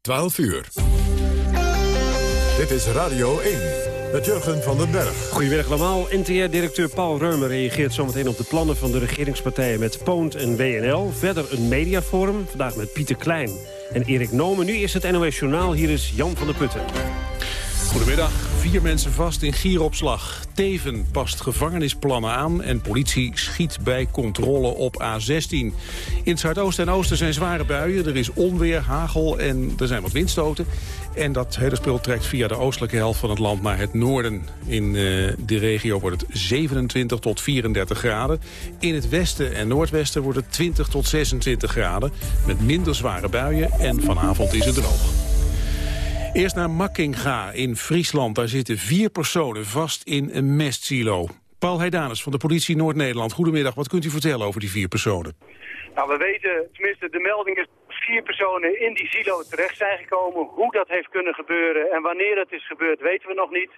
12 uur. Dit is Radio 1 met Jurgen van den Berg. Goedemiddag allemaal. NTR-directeur Paul Reumer reageert zometeen op de plannen van de regeringspartijen met Poont en WNL. Verder een mediaforum, vandaag met Pieter Klein en Erik Nomen. Nu is het NOS Journaal, hier is Jan van der Putten. Goedemiddag. Vier mensen vast in gieropslag. Teven past gevangenisplannen aan en politie schiet bij controle op A16. In het zuidoosten en oosten zijn zware buien. Er is onweer, hagel en er zijn wat windstoten. En dat hele spul trekt via de oostelijke helft van het land naar het noorden. In uh, de regio wordt het 27 tot 34 graden. In het westen en noordwesten wordt het 20 tot 26 graden. Met minder zware buien en vanavond is het droog. Eerst naar Makkinga in Friesland. Daar zitten vier personen vast in een mestsilo. Paul Heidanus van de politie Noord-Nederland. Goedemiddag, wat kunt u vertellen over die vier personen? Nou, we weten, tenminste de melding is dat vier personen in die silo terecht zijn gekomen. Hoe dat heeft kunnen gebeuren en wanneer het is gebeurd weten we nog niet.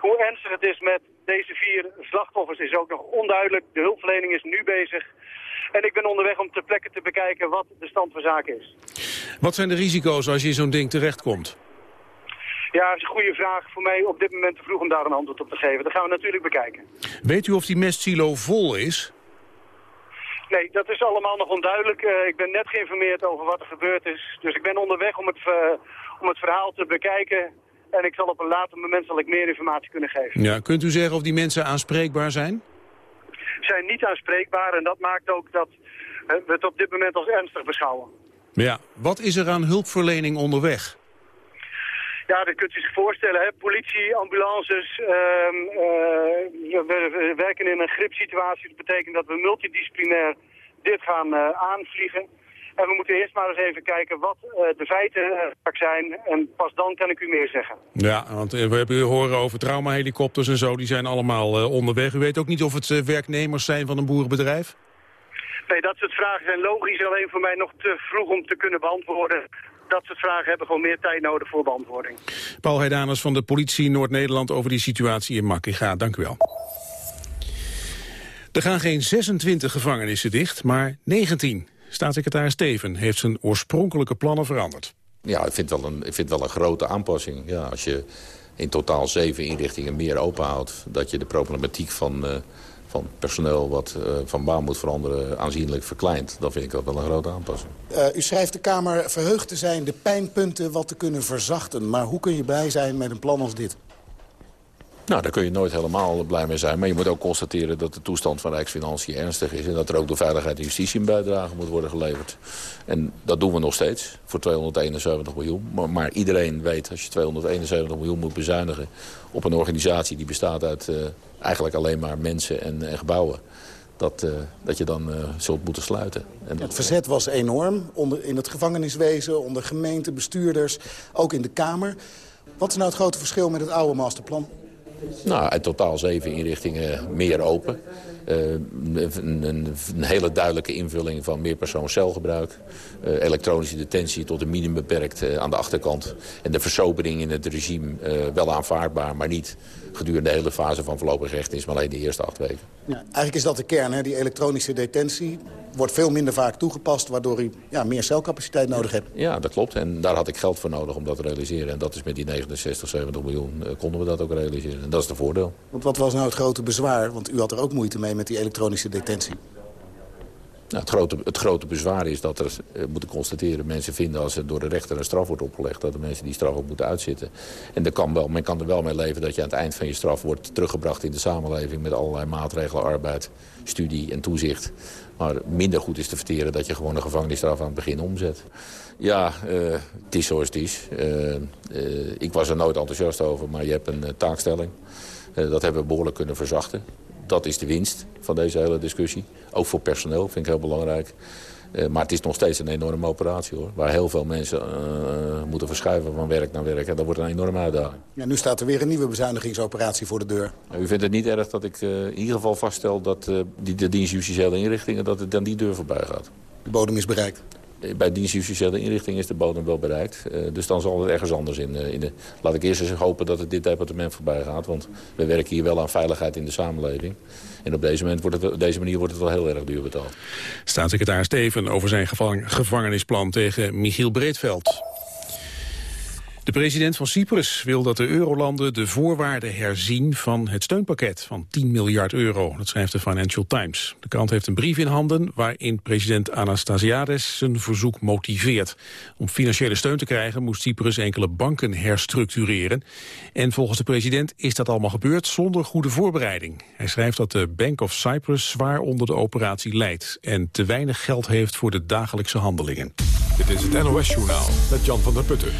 Hoe ernstig het is met deze vier slachtoffers is ook nog onduidelijk. De hulpverlening is nu bezig. En ik ben onderweg om ter plekke te bekijken wat de stand van zaken is. Wat zijn de risico's als je in zo'n ding terechtkomt? Ja, dat is een goede vraag. Voor mij op dit moment te vroeg om daar een antwoord op te geven. Dat gaan we natuurlijk bekijken. Weet u of die mestsilo vol is? Nee, dat is allemaal nog onduidelijk. Uh, ik ben net geïnformeerd over wat er gebeurd is. Dus ik ben onderweg om het, uh, om het verhaal te bekijken. En ik zal op een later moment zal ik meer informatie kunnen geven. Ja, kunt u zeggen of die mensen aanspreekbaar zijn? Zijn niet aanspreekbaar en dat maakt ook dat uh, we het op dit moment als ernstig beschouwen. Ja, wat is er aan hulpverlening onderweg? Ja, dat kunt u zich voorstellen. Hè? Politie, ambulances. Uh, uh, we, werken in een gripsituatie. Dat betekent dat we multidisciplinair dit gaan uh, aanvliegen. En we moeten eerst maar eens even kijken wat uh, de feiten zijn. En pas dan kan ik u meer zeggen. Ja, want we hebben horen over traumahelikopters en zo. Die zijn allemaal onderweg. U weet ook niet of het werknemers zijn van een boerenbedrijf? Nee, dat soort vragen zijn logisch. Alleen voor mij nog te vroeg om te kunnen beantwoorden dat soort vragen hebben gewoon meer tijd nodig voor beantwoording. Paul Heidanus van de politie Noord-Nederland over die situatie in Makkiga. Dank u wel. Er gaan geen 26 gevangenissen dicht, maar 19. Staatssecretaris Steven heeft zijn oorspronkelijke plannen veranderd. Ja, ik vind, wel een, ik vind wel een grote aanpassing. Ja, als je in totaal zeven inrichtingen meer openhoudt... dat je de problematiek van... Uh, van personeel wat uh, van baan moet veranderen aanzienlijk verkleind. Dan vind ik dat wel een grote aanpassing. Uh, u schrijft de Kamer verheugd te zijn de pijnpunten wat te kunnen verzachten. Maar hoe kun je blij zijn met een plan als dit? Nou, daar kun je nooit helemaal blij mee zijn. Maar je moet ook constateren dat de toestand van Rijksfinanciën ernstig is... en dat er ook door Veiligheid en Justitie een bijdrage moet worden geleverd. En dat doen we nog steeds voor 271 miljoen. Maar, maar iedereen weet, als je 271 miljoen moet bezuinigen... op een organisatie die bestaat uit uh, eigenlijk alleen maar mensen en, en gebouwen... Dat, uh, dat je dan uh, zult moeten sluiten. En het verzet was enorm onder, in het gevangeniswezen, onder gemeenten, bestuurders, ook in de Kamer. Wat is nou het grote verschil met het oude masterplan? Nou, in totaal zeven inrichtingen meer open. Uh, een, een, een, hele duidelijke invulling van meerpersoonscelgebruik. Uh, elektronische detentie tot een minimum beperkt uh, aan de achterkant. En de versobering in het regime wel aanvaardbaar, maar niet gedurende de hele fase van voorlopig recht is, maar alleen de eerste acht weken. Ja, eigenlijk is dat de kern, hè? die elektronische detentie wordt veel minder vaak toegepast... waardoor u ja, meer celcapaciteit nodig hebt. Ja, dat klopt. En daar had ik geld voor nodig om dat te realiseren. En dat is met die 69, 70 miljoen uh, konden we dat ook realiseren. En dat is de voordeel. Want wat was nou het grote bezwaar? Want u had er ook moeite mee met die elektronische detentie. Nou, het, grote, het grote bezwaar is dat er, uh, moeten constateren... mensen vinden als er door de rechter een straf wordt opgelegd... dat de mensen die straf op moeten uitzitten. En er kan wel, men kan er wel mee leven dat je aan het eind van je straf... wordt teruggebracht in de samenleving met allerlei maatregelen, arbeid, studie en toezicht. Maar minder goed is te verteren dat je gewoon een gevangenisstraf aan het begin omzet. Ja, uh, het is zoals het is. Uh, ik was er nooit enthousiast over, maar je hebt een taakstelling. dat hebben we behoorlijk kunnen verzachten. Dat is de winst van deze hele discussie. Ook voor personeel, vind ik heel belangrijk. Uh, maar het is nog steeds een enorme operatie hoor. Waar heel veel mensen uh, moeten verschuiven van werk naar werk. En dat wordt een enorme uitdaging. Ja, nu staat er weer een nieuwe bezuinigingsoperatie voor de deur. u vindt het niet erg dat ik uh, in ieder geval vaststel dat die, de dienstjustitiële inrichtingen... dat het dan die deur voorbij gaat. De bodem is bereikt. Bij dienstjustitiële inrichting is de bodem wel bereikt. Uh, dus dan zal het ergens anders in, uh, in de... Laat ik eerst eens hopen dat het dit departement voorbij gaat. Want we werken hier wel aan veiligheid in de samenleving. En op deze, moment wordt het, deze manier wordt het wel heel erg duur betaald. Staatssecretaris Steven over zijn gevang, gevangenisplan tegen Michiel Breedveld. De president van Cyprus wil dat de eurolanden de voorwaarden herzien van het steunpakket van 10 miljard euro. Dat schrijft de Financial Times. De krant heeft een brief in handen waarin president Anastasiades zijn verzoek motiveert. Om financiële steun te krijgen moest Cyprus enkele banken herstructureren. En volgens de president is dat allemaal gebeurd zonder goede voorbereiding. Hij schrijft dat de Bank of Cyprus zwaar onder de operatie leidt en te weinig geld heeft voor de dagelijkse handelingen. Dit is het NOS-journaal met Jan van der Putten.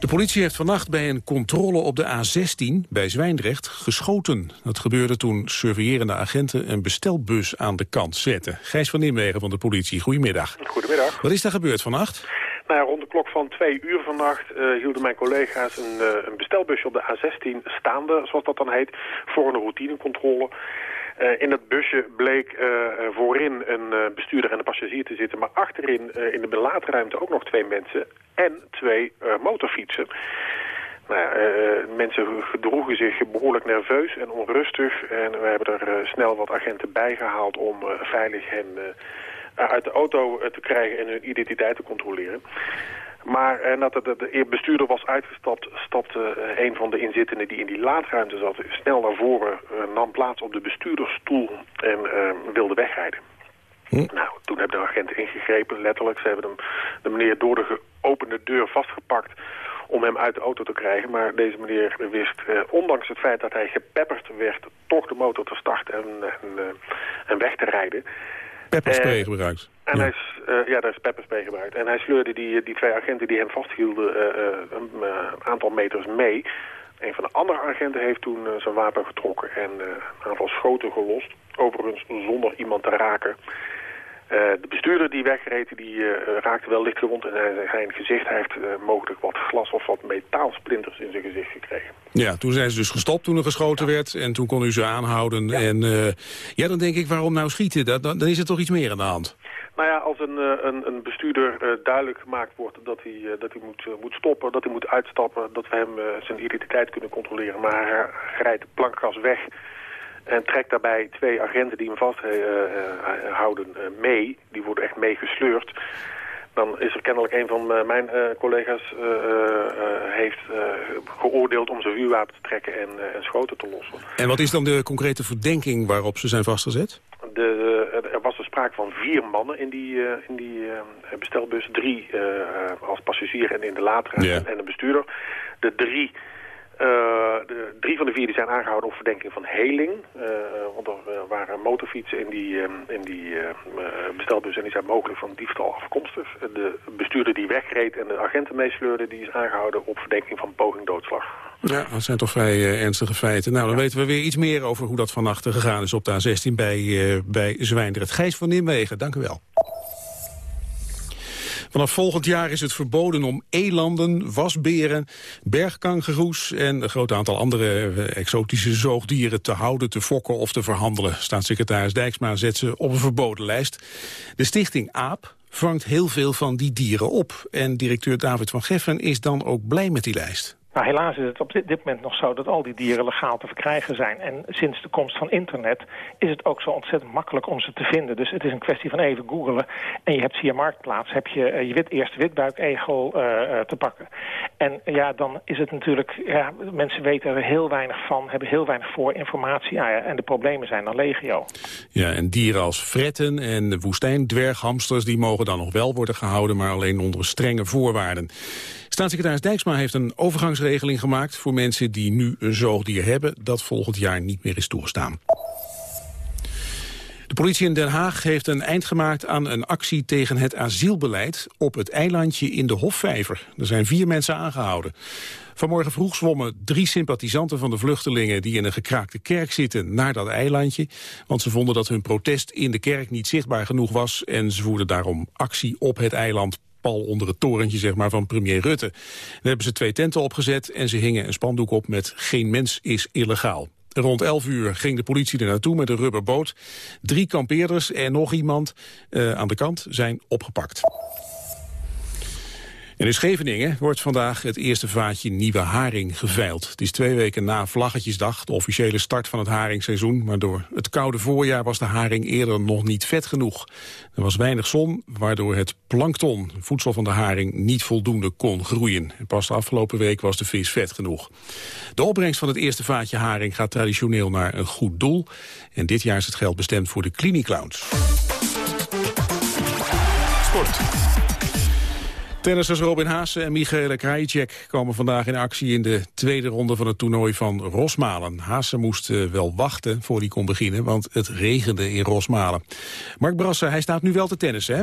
De politie heeft vannacht bij een controle op de A16 bij Zwijndrecht geschoten. Dat gebeurde toen surveillerende agenten een bestelbus aan de kant zetten. Gijs van Nimwegen van de politie, goedemiddag. Goedemiddag. Wat is daar gebeurd vannacht? Nou, rond de klok van twee uur vannacht uh, hielden mijn collega's een, uh, een bestelbusje op de A16 staande, zoals dat dan heet, voor een routinecontrole. Uh, in het busje bleek uh, voorin een bestuurder en een passagier te zitten... maar achterin in de belaadruimte ook nog twee mensen en twee motorfietsen. Nou ja, mensen gedroegen zich behoorlijk nerveus en onrustig... en we hebben er snel wat agenten bijgehaald om veilig hen uit de auto te krijgen en hun identiteit te controleren. Maar eh, nadat de, de, bestuurder was uitgestapt, stapte eh, een van de inzittenden die in die laadruimte zat snel naar voren, uh, nam plaats op de bestuurdersstoel en wilde wegrijden. Hm. Nou, toen hebben de agenten ingegrepen, letterlijk. Ze hebben hem, de meneer door de geopende deur vastgepakt om hem uit de auto te krijgen. Maar deze meneer wist, ondanks het feit dat hij gepepperd werd, toch de motor te starten en, en, en weg te rijden. Pepperspray gebruikt. En ja. hij, uh, ja, daar is pepperspray gebruikt. En hij sleurde die, die twee agenten die hem vasthielden uh, een aantal meters mee. Een van de andere agenten heeft toen zijn wapen getrokken en een aantal schoten gelost. Overigens zonder iemand te raken. Uh, de bestuurder die wegreed, die uh, raakte wel licht gewond in zijn gezicht. Hij heeft uh, mogelijk wat glas of wat metaalsplinters in zijn gezicht gekregen. Ja, toen zijn ze dus gestopt toen er geschoten ja. werd. En toen kon u ze aanhouden. Ja. En ja, dan denk ik, waarom nou schieten? Dan, dan is er toch iets meer aan de hand? Nou ja, als een, een, een bestuurder duidelijk gemaakt wordt dat hij, dat hij moet, moet stoppen, dat hij moet uitstappen, dat we hem zijn identiteit kunnen controleren. Maar hij rijdt plankgas weg en trekt daarbij twee agenten die hem vasthouden mee. Die worden echt meegesleurd. Dan is er kennelijk een van mijn collega's heeft geoordeeld om zijn vuurwapen te trekken en, en schoten te lossen. En wat is dan de concrete verdenking waarop ze zijn vastgezet? De, er was er sprake van vier mannen in die, in die bestelbus. Drie als passagier en in de latere yeah. en een bestuurder. De drie, de drie van de vier die zijn aangehouden op verdenking van heling. want er waren motorfietsen in die, in die bestelbus en die zijn mogelijk van diefstal afkomstig. De bestuurder die wegreed en de agenten meesleurde, die is aangehouden op verdenking van poging doodslag. Ja, dat zijn toch vrij uh, ernstige feiten. Nou, dan ja. weten we weer iets meer over hoe dat vannacht gegaan is op de A16 bij, uh, bij Zwijndrecht. Gijs van Nimwegen, dank u wel. Vanaf volgend jaar is het verboden om elanden, wasberen, bergkangeroes en een groot aantal andere exotische zoogdieren te houden, te fokken of te verhandelen. Staatssecretaris Dijksma zet ze op een verboden lijst. De stichting AAP vangt heel veel van die dieren op. En directeur David van Geffen is dan ook blij met die lijst. Nou, helaas is het op dit, dit, moment nog zo dat al die dieren legaal te verkrijgen zijn. En sinds de komst van internet is het ook zo ontzettend makkelijk om ze te vinden. Dus het is een kwestie van even googelen. En je hebt via Marktplaats heb je uh, je wit, eerste witbuikegel uh, uh, te pakken. En ja, dan is het natuurlijk... Ja, mensen weten er heel weinig van, hebben heel weinig voorinformatie. Ja, ja, en de problemen zijn dan legio. Ja, en dieren als fretten en woestijndwerghamsters... die mogen dan nog wel worden gehouden, maar alleen onder strenge voorwaarden. Staatssecretaris Dijksma heeft een overgangsregeling gemaakt... voor mensen die nu een zoogdier hebben... dat volgend jaar niet meer is toegestaan. De politie in Den Haag heeft een eind gemaakt aan een actie tegen het asielbeleid op het eilandje in de Hofvijver. Er zijn vier mensen aangehouden. Vanmorgen vroeg zwommen drie sympathisanten van de vluchtelingen die in een gekraakte kerk zitten naar dat eilandje. Want ze vonden dat hun protest in de kerk niet zichtbaar genoeg was en ze voerden daarom actie op het eiland pal onder het torentje zeg maar, van premier Rutte. Daar hebben ze twee tenten opgezet en ze hingen een spandoek op met geen mens is illegaal. Rond 11 uur ging de politie er naartoe met een rubberboot. Drie kampeerders en nog iemand uh, aan de kant zijn opgepakt. In Scheveningen wordt vandaag het eerste vaatje nieuwe haring geveild. Het is twee weken na Vlaggetjesdag, de officiële start van het haringseizoen. Maar door het koude voorjaar was de haring eerder nog niet vet genoeg. Er was weinig zon, waardoor het plankton, voedsel van de haring, niet voldoende kon groeien. En pas de afgelopen week was de vis vet genoeg. De opbrengst van het eerste vaatje haring gaat traditioneel naar een goed doel. En dit jaar is het geld bestemd voor de Clowns. Sport. Tennissers Robin Haase en Michele Krajicek komen vandaag in actie in de tweede ronde van het toernooi van Rosmalen. Haase moest eh, wel wachten voor hij kon beginnen, want het regende in Rosmalen. Mark Brassen, hij staat nu wel te tennissen, hè?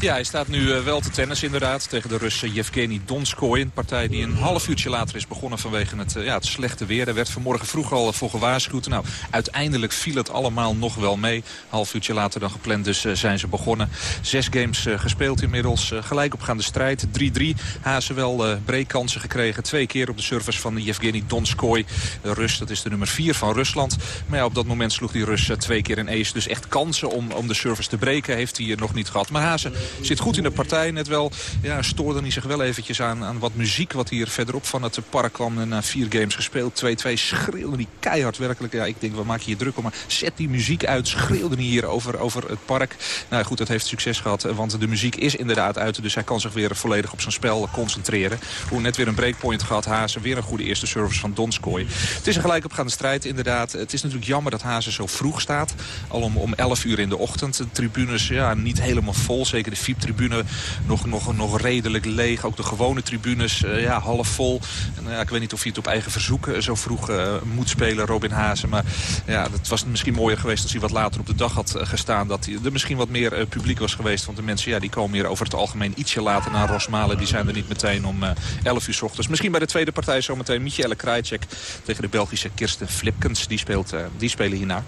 Ja, hij staat nu eh, wel te tennis inderdaad tegen de Russe Yevgeny Donskoy. Een partij die een half uurtje later is begonnen vanwege het, eh, ja, het slechte weer. Er werd vanmorgen vroeg al voor gewaarschuwd. Nou, uiteindelijk viel het allemaal nog wel mee. Half uurtje later dan gepland, dus zijn ze begonnen. Zes games gespeeld inmiddels, gelijk opgaande strijd 3-3. Hazen wel uh, breekkansen gekregen. Twee keer op de service van Yevgeny Donskoy. De Rus, dat is de nummer 4 van Rusland. Maar ja, op dat moment sloeg die Rus uh, twee keer een ace. Dus echt kansen om, om de service te breken heeft hij nog niet gehad. Maar Hazen zit goed in de partij. Net wel ja, stoorde hij zich wel eventjes aan, aan wat muziek wat hier verderop van het park kwam. En na vier games gespeeld, 2-2, schreeuwde hij keihard werkelijk. Ja, ik denk, maak je je druk om? Maar zet die muziek uit, schreeuwde hij hier over, over het park. Nou goed, dat heeft succes gehad, want de muziek is inderdaad uit. Dus hij kan zich weer volledig op zijn spel concentreren. Hoe net weer een breakpoint gehad. Hazen weer een goede eerste service van Donskoy. Het is een gelijk opgaande strijd inderdaad. Het is natuurlijk jammer dat Hazen zo vroeg staat. Al om, om 11 uur in de ochtend. De tribunes ja, niet helemaal vol. Zeker de VIP-tribune nog, nog, nog redelijk leeg. Ook de gewone tribunes uh, ja, half vol. En, uh, ik weet niet of hij het op eigen verzoek uh, zo vroeg moet spelen, Robin Hazen. Maar ja, het was misschien mooier geweest als hij wat later op de dag had gestaan. Dat er misschien wat meer publiek was geweest. Want de mensen ja, die komen hier over het algemeen ietsje later naar Rosmalen. Die zijn er niet meteen om 11 eh, uur s ochtends. Misschien bij de tweede partij zometeen Michele Krajcek tegen de Belgische Kirsten Flipkens. Die, speelt, uh, die spelen hierna.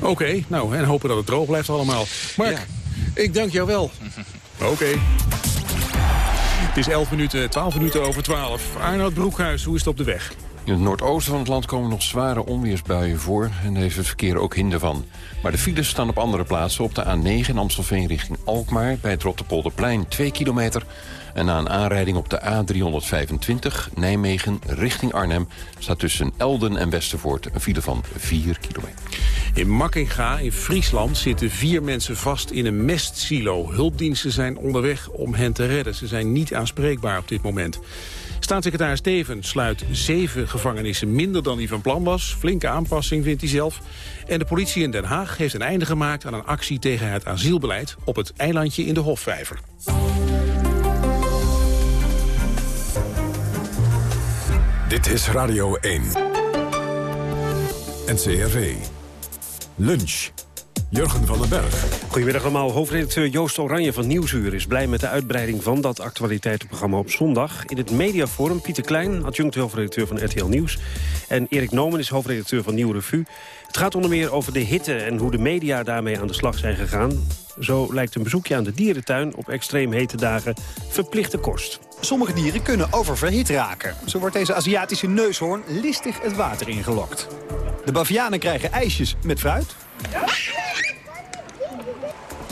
Oké, nou en hopen dat het droog blijft allemaal. Mark, ik dank jou wel. Oké. Het is 11 minuten, 12 minuten over 12. Arnoud Broekhuis, hoe is het op de weg? In het noordoosten van het land komen nog zware onweersbuien voor... en heeft het verkeer ook hinder van. Maar de files staan op andere plaatsen. Op de A9 in Amstelveen richting Alkmaar... bij het Rotterpolderplein 2 kilometer. En na een aanrijding op de A325 Nijmegen richting Arnhem... staat tussen Elden en Westervoort een file van 4 kilometer. In Makkinga in Friesland zitten vier mensen vast in een mestsilo. Hulpdiensten zijn onderweg om hen te redden. Ze zijn niet aanspreekbaar op dit moment. Staatssecretaris Steven sluit zeven gevangenissen minder dan hij van plan was. Flinke aanpassing vindt hij zelf. En de politie in Den Haag heeft een einde gemaakt aan een actie tegen het asielbeleid op het eilandje in de Hofvijver. Dit is Radio 1. NCRV. Lunch. Jurgen van den Berg. Goedemiddag allemaal. Hoofdredacteur Joost Oranje van Nieuwsuur is blij met de uitbreiding van dat actualiteitenprogramma op zondag. In het mediaforum Pieter Klein, adjunct hoofdredacteur van RTL Nieuws. En Erik Nomen is hoofdredacteur van Nieuw Revue. Het gaat onder meer over de hitte en hoe de media daarmee aan de slag zijn gegaan. Zo lijkt een bezoekje aan de dierentuin op extreem hete dagen verplichte kost. Sommige dieren kunnen oververhit raken. Zo wordt deze Aziatische neushoorn listig het water ingelokt. De bavianen krijgen ijsjes met fruit.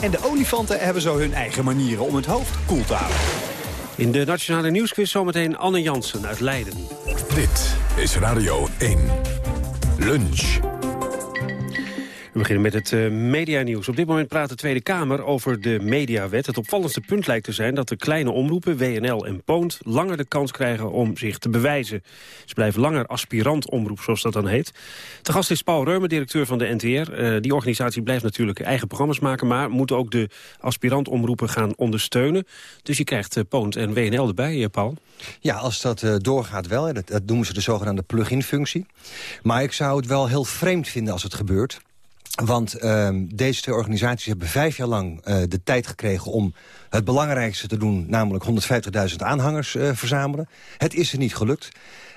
En de olifanten hebben zo hun eigen manieren om het hoofd koel te houden. In de Nationale Nieuwsquiz zometeen Anne Jansen uit Leiden. Dit is Radio 1. Lunch. We beginnen met het uh, medianieuws. Op dit moment praat de Tweede Kamer over de mediawet. Het opvallendste punt lijkt te zijn dat de kleine omroepen, WNL en Poont... langer de kans krijgen om zich te bewijzen. Ze blijven langer aspirant-omroep, zoals dat dan heet. De gast is Paul Reumer, directeur van de NTR. Uh, die organisatie blijft natuurlijk eigen programma's maken... maar moet ook de aspirant-omroepen gaan ondersteunen. Dus je krijgt uh, Poont en WNL erbij, Paul. Ja, als dat doorgaat wel. Dat, dat noemen ze de zogenaamde plug-in-functie. Maar ik zou het wel heel vreemd vinden als het gebeurt... Want uh, deze twee organisaties hebben vijf jaar lang uh, de tijd gekregen... om het belangrijkste te doen, namelijk 150.000 aanhangers uh, verzamelen. Het is er niet gelukt.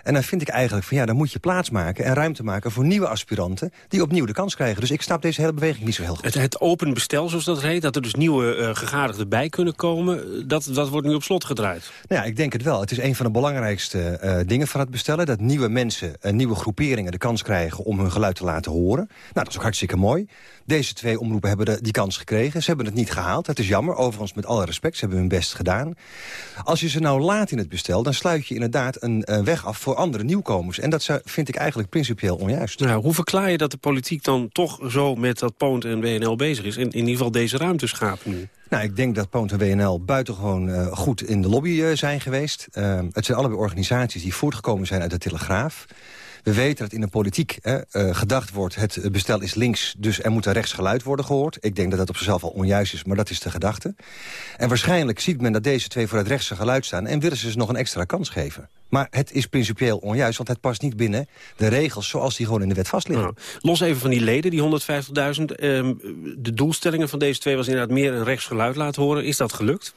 En dan vind ik eigenlijk van ja, dan moet je plaats maken en ruimte maken voor nieuwe aspiranten die opnieuw de kans krijgen. Dus ik snap deze hele beweging niet zo heel goed. Het, het open bestel, zoals dat heet, dat er dus nieuwe uh, gegadigden bij kunnen komen, dat, dat wordt nu op slot gedraaid. Nou ja, ik denk het wel. Het is een van de belangrijkste uh, dingen van het bestellen, dat nieuwe mensen, uh, nieuwe groeperingen de kans krijgen om hun geluid te laten horen. Nou, dat is ook hartstikke mooi. Deze twee omroepen hebben de, die kans gekregen. Ze hebben het niet gehaald. Het is jammer. Overigens, met alle respect, ze hebben hun best gedaan. Als je ze nou laat in het bestel, dan sluit je inderdaad een weg af voor andere nieuwkomers. En dat vind ik eigenlijk principieel onjuist. Nou, hoe verklaar je dat de politiek dan toch zo met dat Poont en WNL bezig is? En in ieder geval deze ruimte schapen nu? Nou, ik denk dat Poont en WNL buitengewoon uh, goed in de lobby uh, zijn geweest. Uh, het zijn allebei organisaties die voortgekomen zijn uit de Telegraaf. We weten dat in de politiek hè, uh, gedacht wordt... het bestel is links, dus er moet een rechtsgeluid worden gehoord. Ik denk dat dat op zichzelf al onjuist is, maar dat is de gedachte. En waarschijnlijk ziet men dat deze twee voor het rechtse geluid staan... en willen ze ze nog een extra kans geven. Maar het is principieel onjuist, want het past niet binnen de regels... zoals die gewoon in de wet vastliggen. Nou, los even van die leden, die 150.000. Uh, de doelstellingen van deze twee was inderdaad meer een rechtsgeluid laten horen. Is dat gelukt?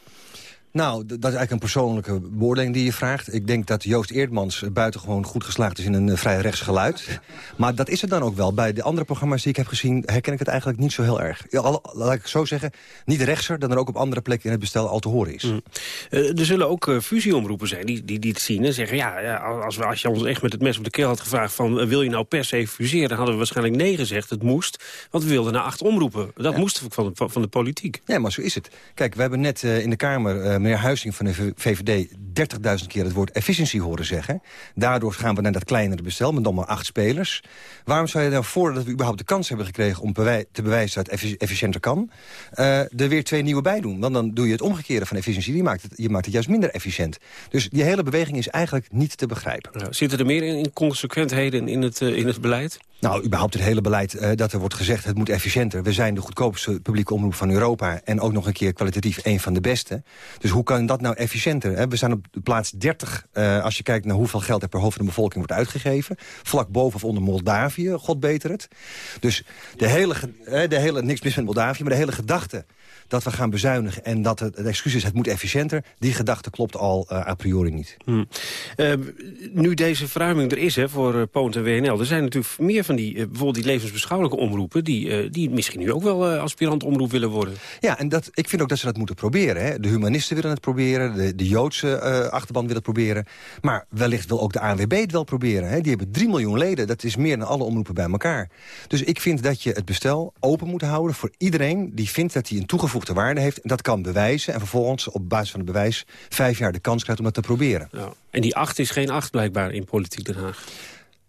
Nou, dat is eigenlijk een persoonlijke beoordeling die je vraagt. Ik denk dat Joost Eerdmans buitengewoon goed geslaagd is in een vrij rechts geluid. Maar dat is het dan ook wel. Bij de andere programma's die ik heb gezien herken ik het eigenlijk niet zo heel erg. Laat ik zo zeggen, niet rechtser dan er ook op andere plekken in het bestel al te horen is. Mm. Uh, er zullen ook uh, fusieomroepen zijn die, die, die het zien en zeggen... ja, ja als, we, als je ons echt met het mes op de keel had gevraagd van... Uh, wil je nou per se fuseren, dan hadden we waarschijnlijk nee gezegd. Het moest, want we wilden naar acht omroepen. Dat ja. moest van, van, van de politiek. Ja, maar zo is het. Kijk, we hebben net in de Kamer meneer Huizing van de VVD 30.000 keer het woord efficiëntie horen zeggen. Daardoor gaan we naar dat kleinere bestel met dan maar acht spelers. Waarom zou je dan voordat we überhaupt de kans hebben gekregen... om te bewijzen dat het efficiënter kan... Uh, er weer twee nieuwe bij doen? Want dan doe je het omgekeerde van efficiëntie. Je maakt het, je maakt het juist minder efficiënt. Dus die hele beweging is eigenlijk niet te begrijpen. Ja, zitten er meer inconsequentheden in het, uh, in het beleid? Nou, überhaupt het hele beleid uh, dat er wordt gezegd... het moet efficiënter. We zijn de goedkoopste publieke omroep van Europa... en ook nog een keer kwalitatief een van de beste. Dus hoe kan dat nou efficiënter? We zijn op plaats 30 uh, als je kijkt naar hoeveel geld er per hoofd van de bevolking wordt uitgegeven. Vlak boven of onder Moldavië, god beter het. Dus de hele, de hele, niks mis met Moldavië, maar de hele gedachte dat we gaan bezuinigen en dat het, het excuus is, het moet efficiënter. Die gedachte klopt al uh, a priori niet. Hmm. Uh, nu deze verruiming er is hè, voor uh, Poont en WNL... er zijn natuurlijk meer van die, bijvoorbeeld die levensbeschouwelijke omroepen... die, die misschien nu ook wel aspirant omroep willen worden. Ja, en dat, ik vind ook dat ze dat moeten proberen. Hè. De humanisten willen het proberen, de, de Joodse achterban willen het proberen. Maar wellicht wil ook de ANWB het wel proberen. Hè. Die hebben 3 miljoen leden, dat is meer dan alle omroepen bij elkaar. Dus ik vind dat je het bestel open moet houden voor iedereen... die vindt dat hij een toegevoegde toegevoegde waarde heeft. En dat kan bewijzen. En vervolgens op basis van het bewijs vijf jaar de kans krijgt om dat te proberen. Ja. En die acht is geen acht blijkbaar in politiek Den Haag.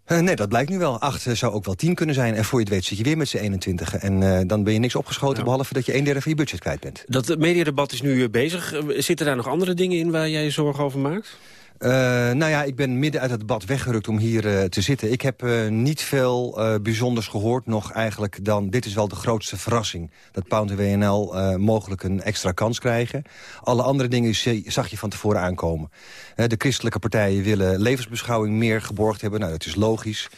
Uh, nee, dat blijkt nu wel. Acht uh, zou ook wel tien kunnen zijn. En voor je het weet zit je weer met z'n 21. En uh, dan ben je niks opgeschoten, ja. behalve dat je een derde van je budget kwijt bent. Dat mediadebat is nu bezig. Zitten daar nog andere dingen in waar jij je zorgen over maakt? Uh, nou ja, ik ben midden uit het debat weggerukt om hier uh, te zitten. Ik heb uh, niet veel bijzonders gehoord nog eigenlijk dan... dit is wel de grootste verrassing, dat Pound en WNL mogelijk een extra kans krijgen. Alle andere dingen zag je van tevoren aankomen. de christelijke partijen willen levensbeschouwing meer geborgd hebben. Nou, dat is logisch.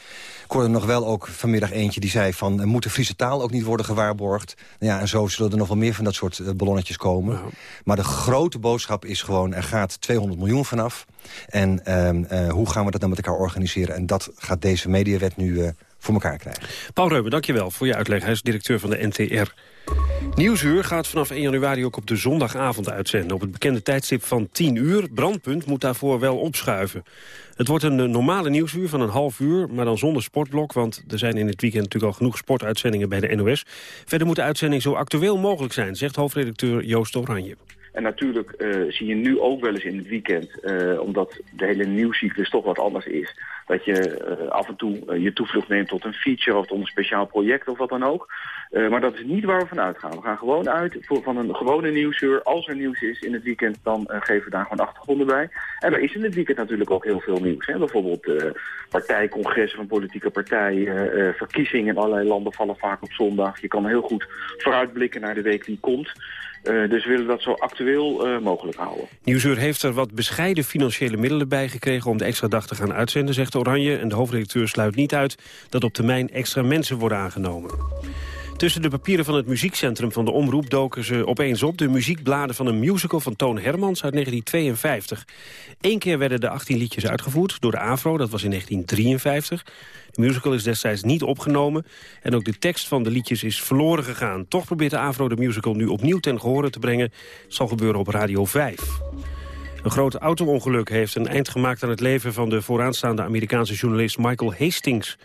Ik hoorde nog wel ook vanmiddag eentje die zei van... moet de Friese taal ook niet worden gewaarborgd? Nou ja, en zo zullen er nog wel meer van dat soort ballonnetjes komen. Ja. Maar de grote boodschap is gewoon, er gaat 200 miljoen vanaf. En uh, uh, hoe gaan we dat dan met elkaar organiseren? En dat gaat deze mediawet nu uh, voor elkaar krijgen. Paul Reuben, dankjewel voor je uitleg. Hij is directeur van de NTR. Nieuwsuur gaat vanaf 1 januari ook op de zondagavond uitzenden. Op het bekende tijdstip van 10 uur. Brandpunt moet daarvoor wel opschuiven. Het wordt een normale nieuwsuur van een half uur, maar dan zonder sportblok... want er zijn in het weekend natuurlijk al genoeg sportuitzendingen bij de NOS. Verder moet de uitzending zo actueel mogelijk zijn, zegt hoofdredacteur Joost Oranje. En natuurlijk uh, zie je nu ook wel eens in het weekend, uh, omdat de hele nieuwscyclus toch wat anders is, dat je uh, af en toe je toevlucht neemt tot een feature of tot een speciaal project of wat dan ook. maar dat is niet waar we vanuit gaan. We gaan gewoon uit voor, van een gewone nieuwsuur. Als er nieuws is in het weekend, dan geven we daar gewoon achtergronden bij. En er is in het weekend natuurlijk ook heel veel nieuws. Hè? Bijvoorbeeld partijcongressen van politieke partijen, verkiezingen in allerlei landen vallen vaak op zondag. Je kan heel goed vooruitblikken naar de week die komt. Uh, dus we willen dat zo actueel uh, mogelijk houden. Nieuwsuur heeft er wat bescheiden financiële middelen bij gekregen... om de extra dag te gaan uitzenden, zegt Oranje. En de hoofdredacteur sluit niet uit dat op termijn extra mensen worden aangenomen. Tussen de papieren van het muziekcentrum van de Omroep doken ze opeens op. De muziekbladen van een musical van Toon Hermans uit 1952. Eén keer werden de 18 liedjes uitgevoerd door de AVRO, dat was in 1953. De musical is destijds niet opgenomen en ook de tekst van de liedjes is verloren gegaan. Toch probeert de AVRO de musical nu opnieuw ten gehore te brengen. Het zal gebeuren op Radio 5. Een groot auto-ongeluk heeft een eind gemaakt aan het leven van de vooraanstaande Amerikaanse journalist Michael Hastings.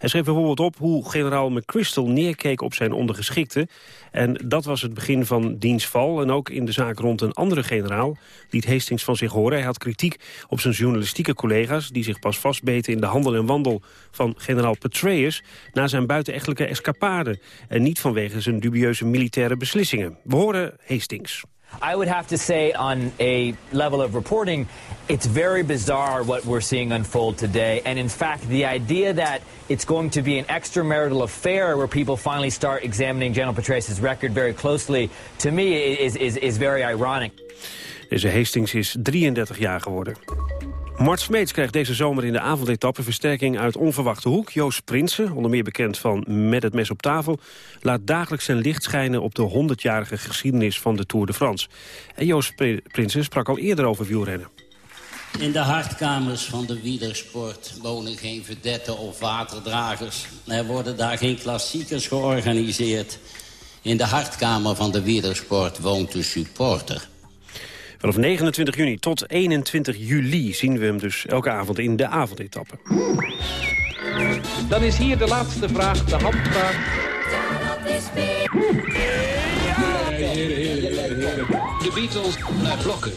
Hij schreef bijvoorbeeld op hoe generaal McChrystal neerkeek op zijn ondergeschikten. En dat was het begin van diens val. En ook in de zaak rond een andere generaal liet Hastings van zich horen. Hij had kritiek op zijn journalistieke collega's... die zich pas vastbeten in de handel en wandel van generaal Petraeus... na zijn buitenechtelijke escapade. En niet vanwege zijn dubieuze militaire beslissingen. We horen Hastings. I would have to say on a level of reporting, it's very bizarre what we're seeing unfold today. And in fact, the idea that it's going to be an extramarital affair where people finally start examining General Petraeus' record very closely, to me is, is, is very ironic. Deze Hastings is 33 jaar geworden. Mart Smeets krijgt deze zomer in de avondetappe versterking uit onverwachte hoek. Joost Prinsen, onder meer bekend van Met het mes op tafel... laat dagelijks zijn licht schijnen op de 100-jarige geschiedenis van de Tour de France. En Joost Prinsen sprak al eerder over wielrennen. In de hartkamers van de wielersport wonen geen vedetten of waterdragers. Er worden daar geen klassiekers georganiseerd. In de hartkamer van de wielersport woont de supporter. Vanaf 29 juni tot 21 juli zien we hem dus elke avond in de avondetappe. Dan is hier de laatste vraag, de handvraag. De Beatles naar blokken.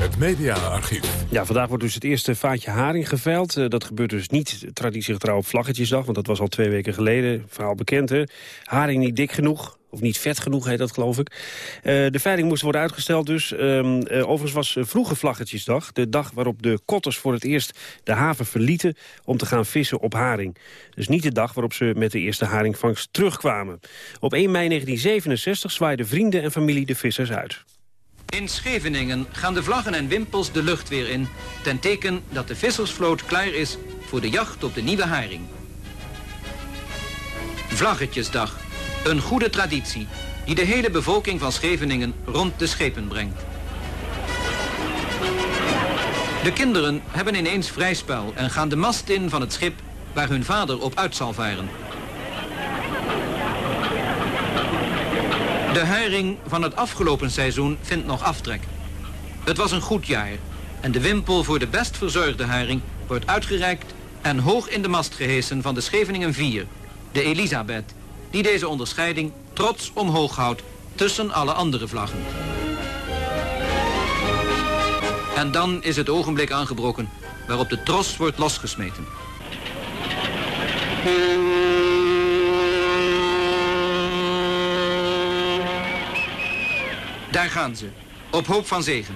Het mediaarchief. Ja, vandaag wordt dus het eerste vaatje haring geveild. Uh, dat gebeurt dus niet traditiegetrouw op Vlaggetjesdag, want dat was al twee weken geleden. Verhaal bekend, hè? Haring niet dik genoeg, of niet vet genoeg heet dat, geloof ik. Uh, de veiling moest worden uitgesteld dus. Um, uh, overigens was vroege Vlaggetjesdag. De dag waarop de kotters voor het eerst de haven verlieten... om te gaan vissen op haring. Dus niet de dag waarop ze met de eerste haringvangst terugkwamen. Op 1 mei 1967 zwaaiden vrienden en familie de vissers uit. In Scheveningen gaan de vlaggen en wimpels de lucht weer in... ten teken dat de vissersvloot klaar is voor de jacht op de nieuwe haring. Vlaggetjesdag. Een goede traditie die de hele bevolking van Scheveningen rond de schepen brengt. De kinderen hebben ineens vrij spel en gaan de mast in van het schip waar hun vader op uit zal varen. De haring van het afgelopen seizoen vindt nog aftrek. Het was een goed jaar en de wimpel voor de best verzorgde haring wordt uitgereikt en hoog in de mast gehesen van de Scheveningen 4, de Elisabeth, die deze onderscheiding trots omhoog houdt tussen alle andere vlaggen. En dan is het ogenblik aangebroken waarop de tros wordt losgesmeten. Daar gaan ze, op hoop van zegen.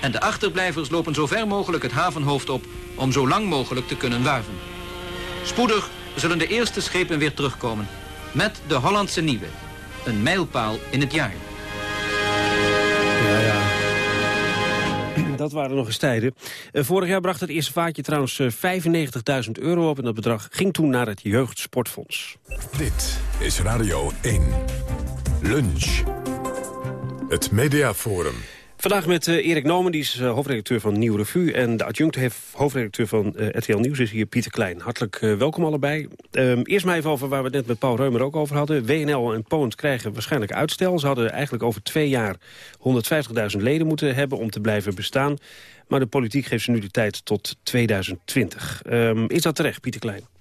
En de achterblijvers lopen zo ver mogelijk het havenhoofd op... om zo lang mogelijk te kunnen wuiven. Spoedig zullen de eerste schepen weer terugkomen. Met de Hollandse Nieuwe. Een mijlpaal in het jaar. Ja, ja. Dat waren nog eens tijden. Uh, vorig jaar bracht het eerste vaatje trouwens uh, 95.000 euro op... en dat bedrag ging toen naar het Jeugdsportfonds. Dit is Radio 1. Lunch. Het Mediaforum. Vandaag met uh, Erik Nomen, die is uh, hoofdredacteur van Nieuw Revue... en de adjunct hoofdredacteur van uh, RTL Nieuws is hier Pieter Klein. Hartelijk welkom allebei. Um, eerst maar even over waar we het net met Paul Reumer ook over hadden. WNL en Poont krijgen waarschijnlijk uitstel. Ze hadden eigenlijk over twee jaar 150.000 leden moeten hebben om te blijven bestaan. Maar de politiek geeft ze nu de tijd tot 2020. Um, is dat terecht, Pieter Klein?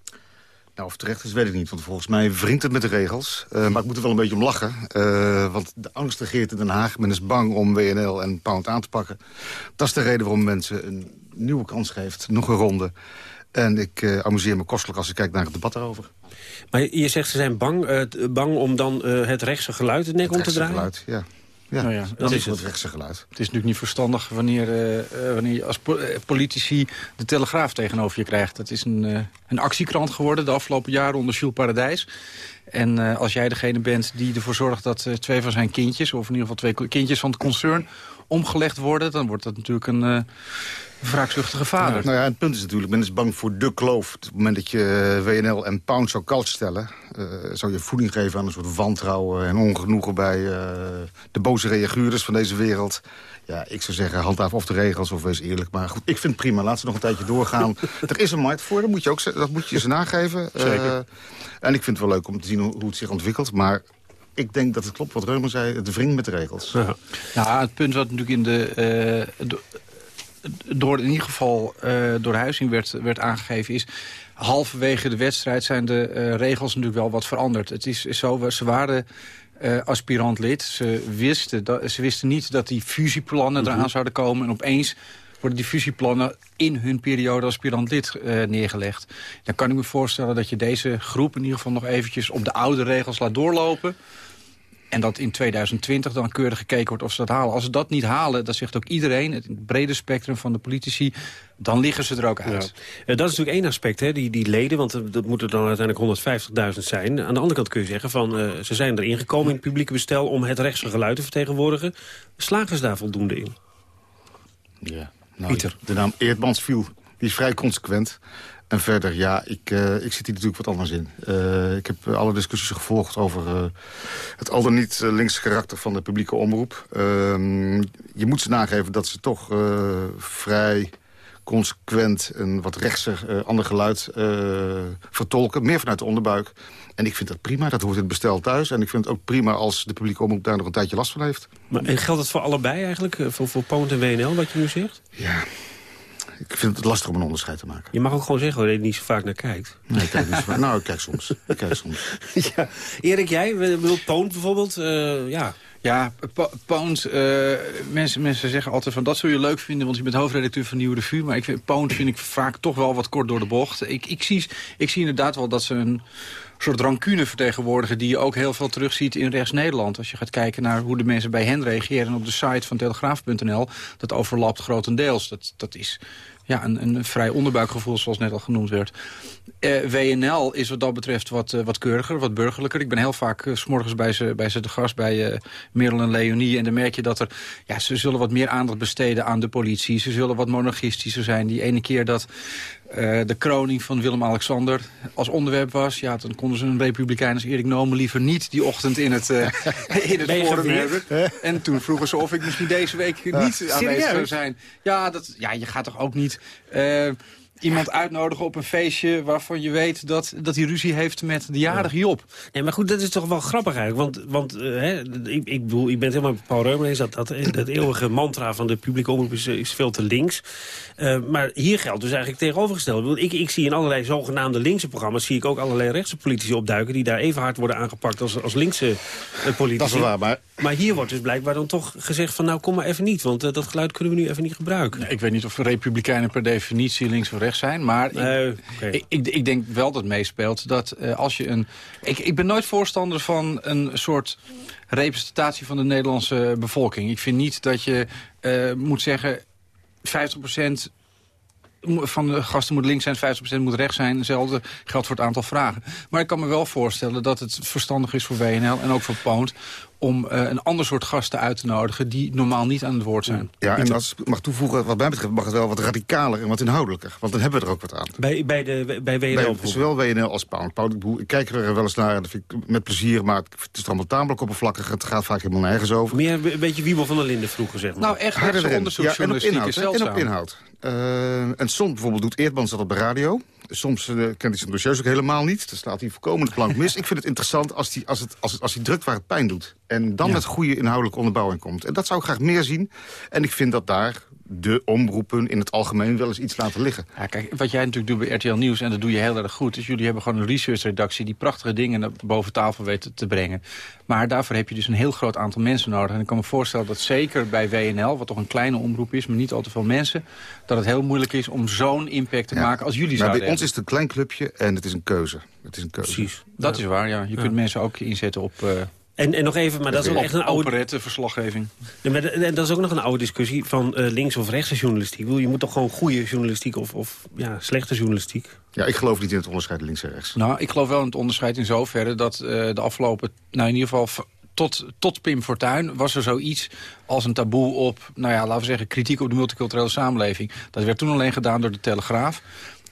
Nou, of terecht is, weet ik niet. Want volgens mij wringt het met de regels. Uh, maar ik moet er wel een beetje om lachen. Uh, want de angst regeert in Den Haag. Men is bang om WNL en Pound aan te pakken. Dat is de reden waarom mensen een nieuwe kans geeft. Nog een ronde. En ik uh, amuseer me kostelijk als ik kijk naar het debat daarover. Maar je zegt ze zijn bang, bang om dan het rechtse geluid het nek om te draaien? geluid, ja. Ja, nou ja, dat is het rechtse geluid. Het is natuurlijk niet verstandig wanneer, uh, wanneer je als po politici de Telegraaf tegenover je krijgt. Dat is een, uh, een actiekrant geworden de afgelopen jaren onder Jules Paradijs. En uh, als jij degene bent die ervoor zorgt dat twee van zijn kindjes... of in ieder geval twee kindjes van het concern omgelegd worden... dan wordt dat natuurlijk een wraakzuchtige vader. Nou ja, het punt is natuurlijk, men is bang voor de kloof. Op het moment dat je WNL en Pound zou koud stellen... Uh, zou je voeding geven aan een soort wantrouwen en ongenoegen... bij uh, de boze reaguurders van deze wereld. Ja, ik zou zeggen, handhaaf of de regels of wees eerlijk. Maar goed, ik vind het prima. Laat ze nog een tijdje doorgaan. er is een markt voor, dat moet je, ook, dat moet je ze nageven. Zeker. Uh, en ik vind het wel leuk om te zien hoe het zich ontwikkelt. Maar ik denk dat het klopt wat Reumer zei, het wringt met de regels. Ja, ja het punt wat natuurlijk in de... door in ieder geval uh, door huizing werd, werd aangegeven is... halverwege de wedstrijd zijn de uh, regels natuurlijk wel wat veranderd. Het is, is zo, ze waren uh, aspirant lid. Ze wisten, dat, ze wisten niet dat die fusieplannen -hmm. eraan zouden komen. En opeens worden die fusieplannen in hun periode als aspirant lid uh, neergelegd. Dan kan ik me voorstellen dat je deze groep in ieder geval nog eventjes op de oude regels laat doorlopen. En dat in 2020 dan keurig gekeken wordt of ze dat halen. Als ze dat niet halen, dat zegt ook iedereen, het brede spectrum van de politici, dan liggen ze er ook uit. Ja. Dat is natuurlijk één aspect, hè, die, die leden, want dat moeten dan uiteindelijk 150.000 zijn. Aan de andere kant kun je zeggen, van, uh, ze zijn erin gekomen in het publieke bestel om het rechtse geluid te vertegenwoordigen. Slagen ze daar voldoende in? Ja, nou, Pieter. De naam Eerdmans viel, die is vrij consequent. En verder, ja, ik, uh, ik zit hier natuurlijk wat anders in. Uh, ik heb alle discussies gevolgd over uh, het al dan niet linkse karakter van de publieke omroep. Ehm, je moet ze nageven dat ze toch vrij consequent een wat rechtser ander geluid vertolken. Meer vanuit de onderbuik. En ik vind dat prima, dat hoort in het bestel thuis. En ik vind het ook prima als de publieke omroep daar nog een tijdje last van heeft. Maar, en geldt het voor allebei eigenlijk? Voor, voor Poont en WNL, wat je nu zegt? Ja, ik vind het lastig om een onderscheid te maken. Je mag ook gewoon zeggen dat je er niet zo vaak naar kijkt. Nee, ik kijk niet zo vaak. Nou, ik kijk soms. Ik kijk soms. ja. Erik, jij? Wil Poont bijvoorbeeld? Uh, ja. Ja, Poont, uh, mensen, mensen zeggen altijd van dat zul je leuk vinden... want je bent hoofdredacteur van Nieuwe Revue. Maar ik vind, Poont vind ik vaak toch wel wat kort door de bocht. Ik, ik, zie, ik zie inderdaad wel dat ze een soort rancune vertegenwoordigen... die je ook heel veel terugziet in rechts-Nederland. Als je gaat kijken naar hoe de mensen bij hen reageren... op de site van telegraaf.nl, dat overlapt grotendeels. Dat, dat is ja, een, een vrij onderbuikgevoel, zoals net al genoemd werd. Uh, WNL is wat dat betreft wat, uh, wat keuriger, wat burgerlijker. Ik ben heel vaak uh, s morgens bij ze, bij ze gast, bij uh, Merel en Leonie. En dan merk je dat er, ja, ze zullen wat meer aandacht besteden aan de politie. Ze zullen wat monarchistischer zijn. Die ene keer dat uh, de kroning van Willem-Alexander als onderwerp was... ja, dan konden ze een republikein als Erik Nomen liever niet die ochtend in het, uh, in het forum hebben. En toen vroegen ze of ik misschien deze week niet aanwezig zou zijn. Ja, dat, ja, je gaat toch ook niet... Uh, iemand uitnodigen op een feestje waarvan je weet dat, dat hij ruzie heeft met de jarige Job. Ja, maar goed, dat is toch wel grappig eigenlijk. Want, want uh, hè, ik, ik, bedoel, ik ben het helemaal met Paul Reumer eens. Dat, dat, dat eeuwige mantra van de publieke omroep is, is veel te links. Uh, maar hier geldt dus eigenlijk tegenovergesteld. Ik, ik zie in allerlei zogenaamde linkse programma's... zie ik ook allerlei rechtse politici opduiken... die daar even hard worden aangepakt als, als linkse uh, politici. Dat is waar, maar... Maar hier wordt dus blijkbaar dan toch gezegd van... nou, kom maar even niet, want dat geluid kunnen we nu even niet gebruiken. Nee, ik weet niet of republikeinen per definitie links of rechts zijn... maar nee, ik, okay. ik, ik, ik, denk wel dat meespeelt dat uh, als je een... Ik, ik ben nooit voorstander van een soort representatie van de Nederlandse bevolking. Ik vind niet dat je uh, moet zeggen... 50 van de gasten moet links zijn, 50% moet rechts zijn. Hetzelfde geldt voor het aantal vragen. Maar ik kan me wel voorstellen dat het verstandig is voor WNL en ook voor Poont om uh, een ander soort gasten uit te nodigen... die normaal niet aan het woord zijn. Ja, en als ik mag toevoegen, wat mij betreft mag het wel wat radicaler... en wat inhoudelijker, want dan hebben we er ook wat aan. Bij, bij, de, bij WNL bij, Zowel WNL als Pound. Pound ik kijk er wel eens naar, dat vind ik met plezier... maar het is allemaal tamelijk oppervlakkig. Het gaat vaak helemaal nergens over. Meer een beetje Wiebel van der Linden vroeger, zeg maar. Nou, echt onderzoeksjournalistiek ja, en op inhoud, en op inhoud. Uh, en soms bijvoorbeeld doet Eerdmans dat op de radio... Soms uh, kent hij zijn dossiers ook helemaal niet. Dan staat hij voorkomen de plank mis. Ik vind het interessant als hij als het, als het, als hij drukt waar het pijn doet. En dan ja. met goede inhoudelijke onderbouwing komt. En dat zou ik graag meer zien. En ik vind dat daar de omroepen in het algemeen wel eens iets laten liggen. Ja, kijk, wat jij natuurlijk doet bij RTL Nieuws, en dat doe je heel erg goed... is jullie hebben gewoon een researchredactie die prachtige dingen naar boven tafel weet te brengen. Maar daarvoor heb je dus een heel groot aantal mensen nodig. En ik kan me voorstellen dat zeker bij WNL, wat toch een kleine omroep is... maar niet al te veel mensen, dat het heel moeilijk is om zo'n impact te ja, maken als jullie zouden bij ons is het een klein clubje en het is een keuze. Het is een keuze. Precies, dat ja. is waar, ja. Je kunt mensen ook inzetten op... Uh, en, en nog even, maar dat is ook echt een oude... verslaggeving. Ja, maar en dat is ook nog een oude discussie van uh, links of rechtse journalistiek. Je moet toch gewoon goede journalistiek of, of ja, slechte journalistiek? Ja, ik geloof niet in het onderscheid links en rechts. Nou, ik geloof wel in het onderscheid in zoverre dat uh, de afgelopen... Nou, in ieder geval tot, tot Pim Fortuyn was er zoiets als een taboe op... nou ja, laten we zeggen, kritiek op de multiculturele samenleving. Dat werd toen alleen gedaan door de Telegraaf.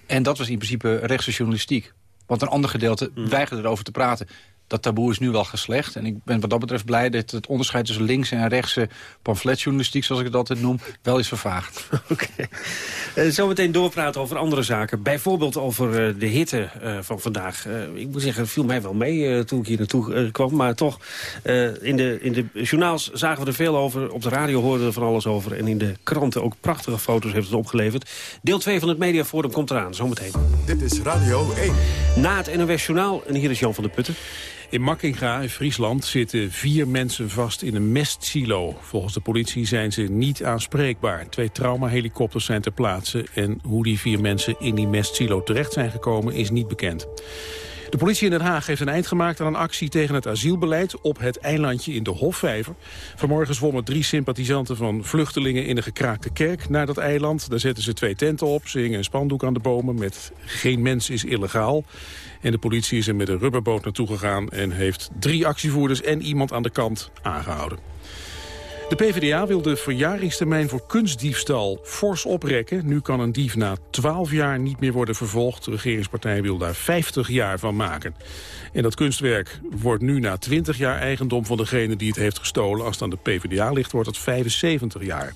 En dat was in principe rechtse journalistiek. Want een ander gedeelte mm. weigerde erover te praten. Dat taboe is nu wel geslecht. En ik ben wat dat betreft blij dat het onderscheid tussen links en rechtse pamfletjournalistiek, zoals ik het altijd noem, wel is vervaagd. Oké. Okay. Zometeen doorpraten over andere zaken. Bijvoorbeeld over uh, de hitte uh, van vandaag. Uh, ik moet zeggen, het viel mij wel mee toen ik hier naartoe kwam. Maar toch, in, de, in de journaals zagen we er veel over. Op de radio hoorden we er van alles over. En in de kranten ook prachtige foto's heeft het opgeleverd. Deel 2 van het Mediaforum komt eraan, zometeen. Dit is Radio 1. Na het NOS Journaal, en hier is Jan van der Putten. In Makkinga in Friesland zitten vier mensen vast in een mestsilo. Volgens de politie zijn ze niet aanspreekbaar. Twee traumahelikopters zijn ter plaatse... en hoe die vier mensen in die mestsilo terecht zijn gekomen is niet bekend. De politie in Den Haag heeft een eind gemaakt aan een actie tegen het asielbeleid op het eilandje in de Hofvijver. Vanmorgen zwommen drie sympathisanten van vluchtelingen in de gekraakte kerk naar dat eiland. Daar zetten ze twee tenten op, ze hingen een spandoek aan de bomen met geen mens is illegaal. En de politie is er met een rubberboot naartoe gegaan en heeft drie actievoerders en iemand aan de kant aangehouden. De PvdA wil de verjaringstermijn voor kunstdiefstal fors oprekken. Nu kan een dief na 12 jaar niet meer worden vervolgd. De regeringspartij wil daar 50 jaar van maken. En dat kunstwerk wordt nu na 20 jaar eigendom van degene die het heeft gestolen. Als het aan de PvdA ligt, wordt het 75 jaar.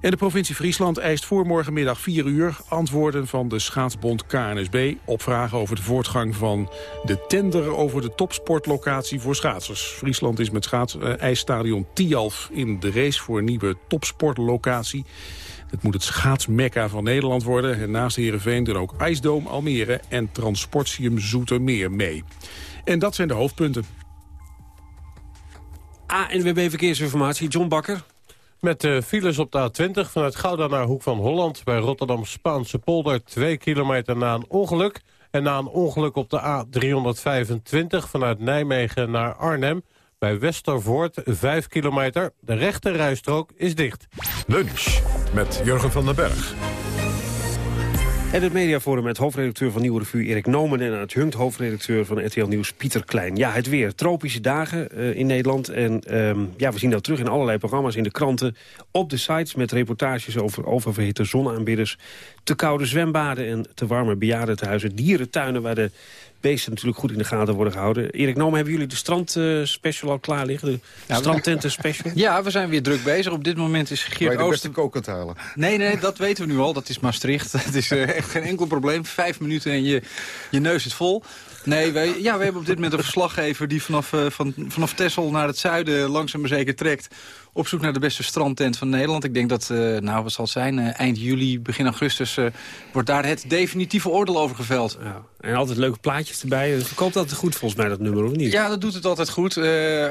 En de provincie Friesland eist voor morgenmiddag 4 uur antwoorden van de schaatsbond KNSB op vragen over de voortgang van de tender over de topsportlocatie voor schaatsers. Friesland is met schaats, uh, ijsstadion Tialf in de race voor een nieuwe topsportlocatie. Het moet het schaatsmekka van Nederland worden. En naast Heerenveen doen ook IJsdoom Almere en Transportium Zoetermeer mee. En dat zijn de hoofdpunten. ANWB Verkeersinformatie, John Bakker. Met de files op de A20 vanuit Gouda naar Hoek van Holland... bij Rotterdam Spaanse polder 2 kilometer na een ongeluk. En na een ongeluk op de A325 vanuit Nijmegen naar Arnhem... bij Westervoort 5 kilometer. De rechte rijstrook is dicht. Lunch met Jurgen van den Berg. En het mediaforum met hoofdredacteur van Nieuwe Revue Erik Nomen... en adjunct hoofdredacteur van RTL Nieuws Pieter Klein. Ja, het weer. Tropische dagen uh, in Nederland. En um, ja, we zien dat terug in allerlei programma's in de kranten. Op de sites met reportages over oververhitte zonaanbidders... te koude zwembaden en te warme bejaardentehuizen. Dierentuinen waar de beesten natuurlijk goed in de gaten worden gehouden. Erik Nomen, hebben jullie de strandspecial uh, al klaar liggen? De ja, strandtenten special? Ja, we zijn weer druk bezig. Op dit moment is Geert Ooster... kook het halen. Nee, nee, dat weten we nu al. Dat is Maastricht. Het is uh, echt geen enkel probleem. Vijf minuten en je, je neus zit vol. Nee, wij, ja, we hebben op dit moment een verslaggever... die vanaf, uh, van, vanaf Texel naar het zuiden langzaam maar zeker trekt op zoek naar de beste strandtent van Nederland. Ik denk dat, uh, nou wat zal het zijn, uh, eind juli, begin augustus... Uh, wordt daar het definitieve oordeel over geveld. Ja. En altijd leuke plaatjes erbij. Het verkoopt altijd goed volgens mij, dat nummer, of niet? Ja, dat doet het altijd goed.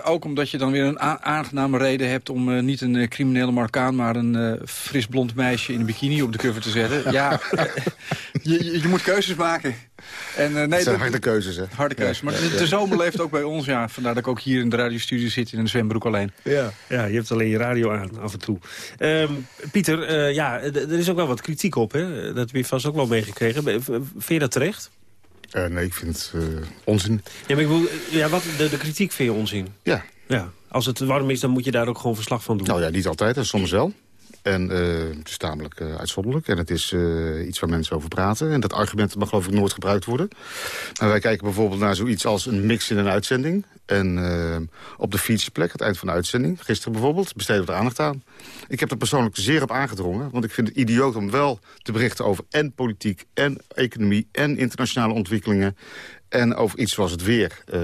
ook omdat je dan weer een aangename reden hebt... om niet een criminele Marokkaan, maar een fris blond meisje... in een bikini op de cover te zetten. ja, je, je, moet keuzes maken. En, nee, dat zijn harde keuzes, hè? Harde keuzes. Maar de, de, zomer leeft ook bij ons, ja. Vandaar dat ik ook hier in de radiostudio zit in een zwembroek alleen. Ja, ja je hebt alleen je radio aan, af en toe. Um, Pieter, uh, ja, er is ook wel wat kritiek op, hè? Dat heb je vast ook wel meegekregen. Vind je dat terecht? Uh, nee, ik vind het uh, onzin. Ja, maar ik bedoel, ja, wat, de, de kritiek vind je onzin? Ja. ja. Als het warm is, dan moet je daar ook gewoon verslag van doen. Nou ja, niet altijd, soms wel. En uh, het is tamelijk uh, uitzonderlijk. En het is uh, iets waar mensen over praten. En dat argument mag geloof ik nooit gebruikt worden. Maar wij kijken bijvoorbeeld naar zoiets als een mix in een uitzending. En op de featureplek, het eind van de uitzending, gisteren bijvoorbeeld, besteden we er aandacht aan. Ik heb er persoonlijk zeer op aangedrongen. Want ik vind het idioot om wel te berichten over en politiek en economie en internationale ontwikkelingen. En over iets zoals het weer, uh,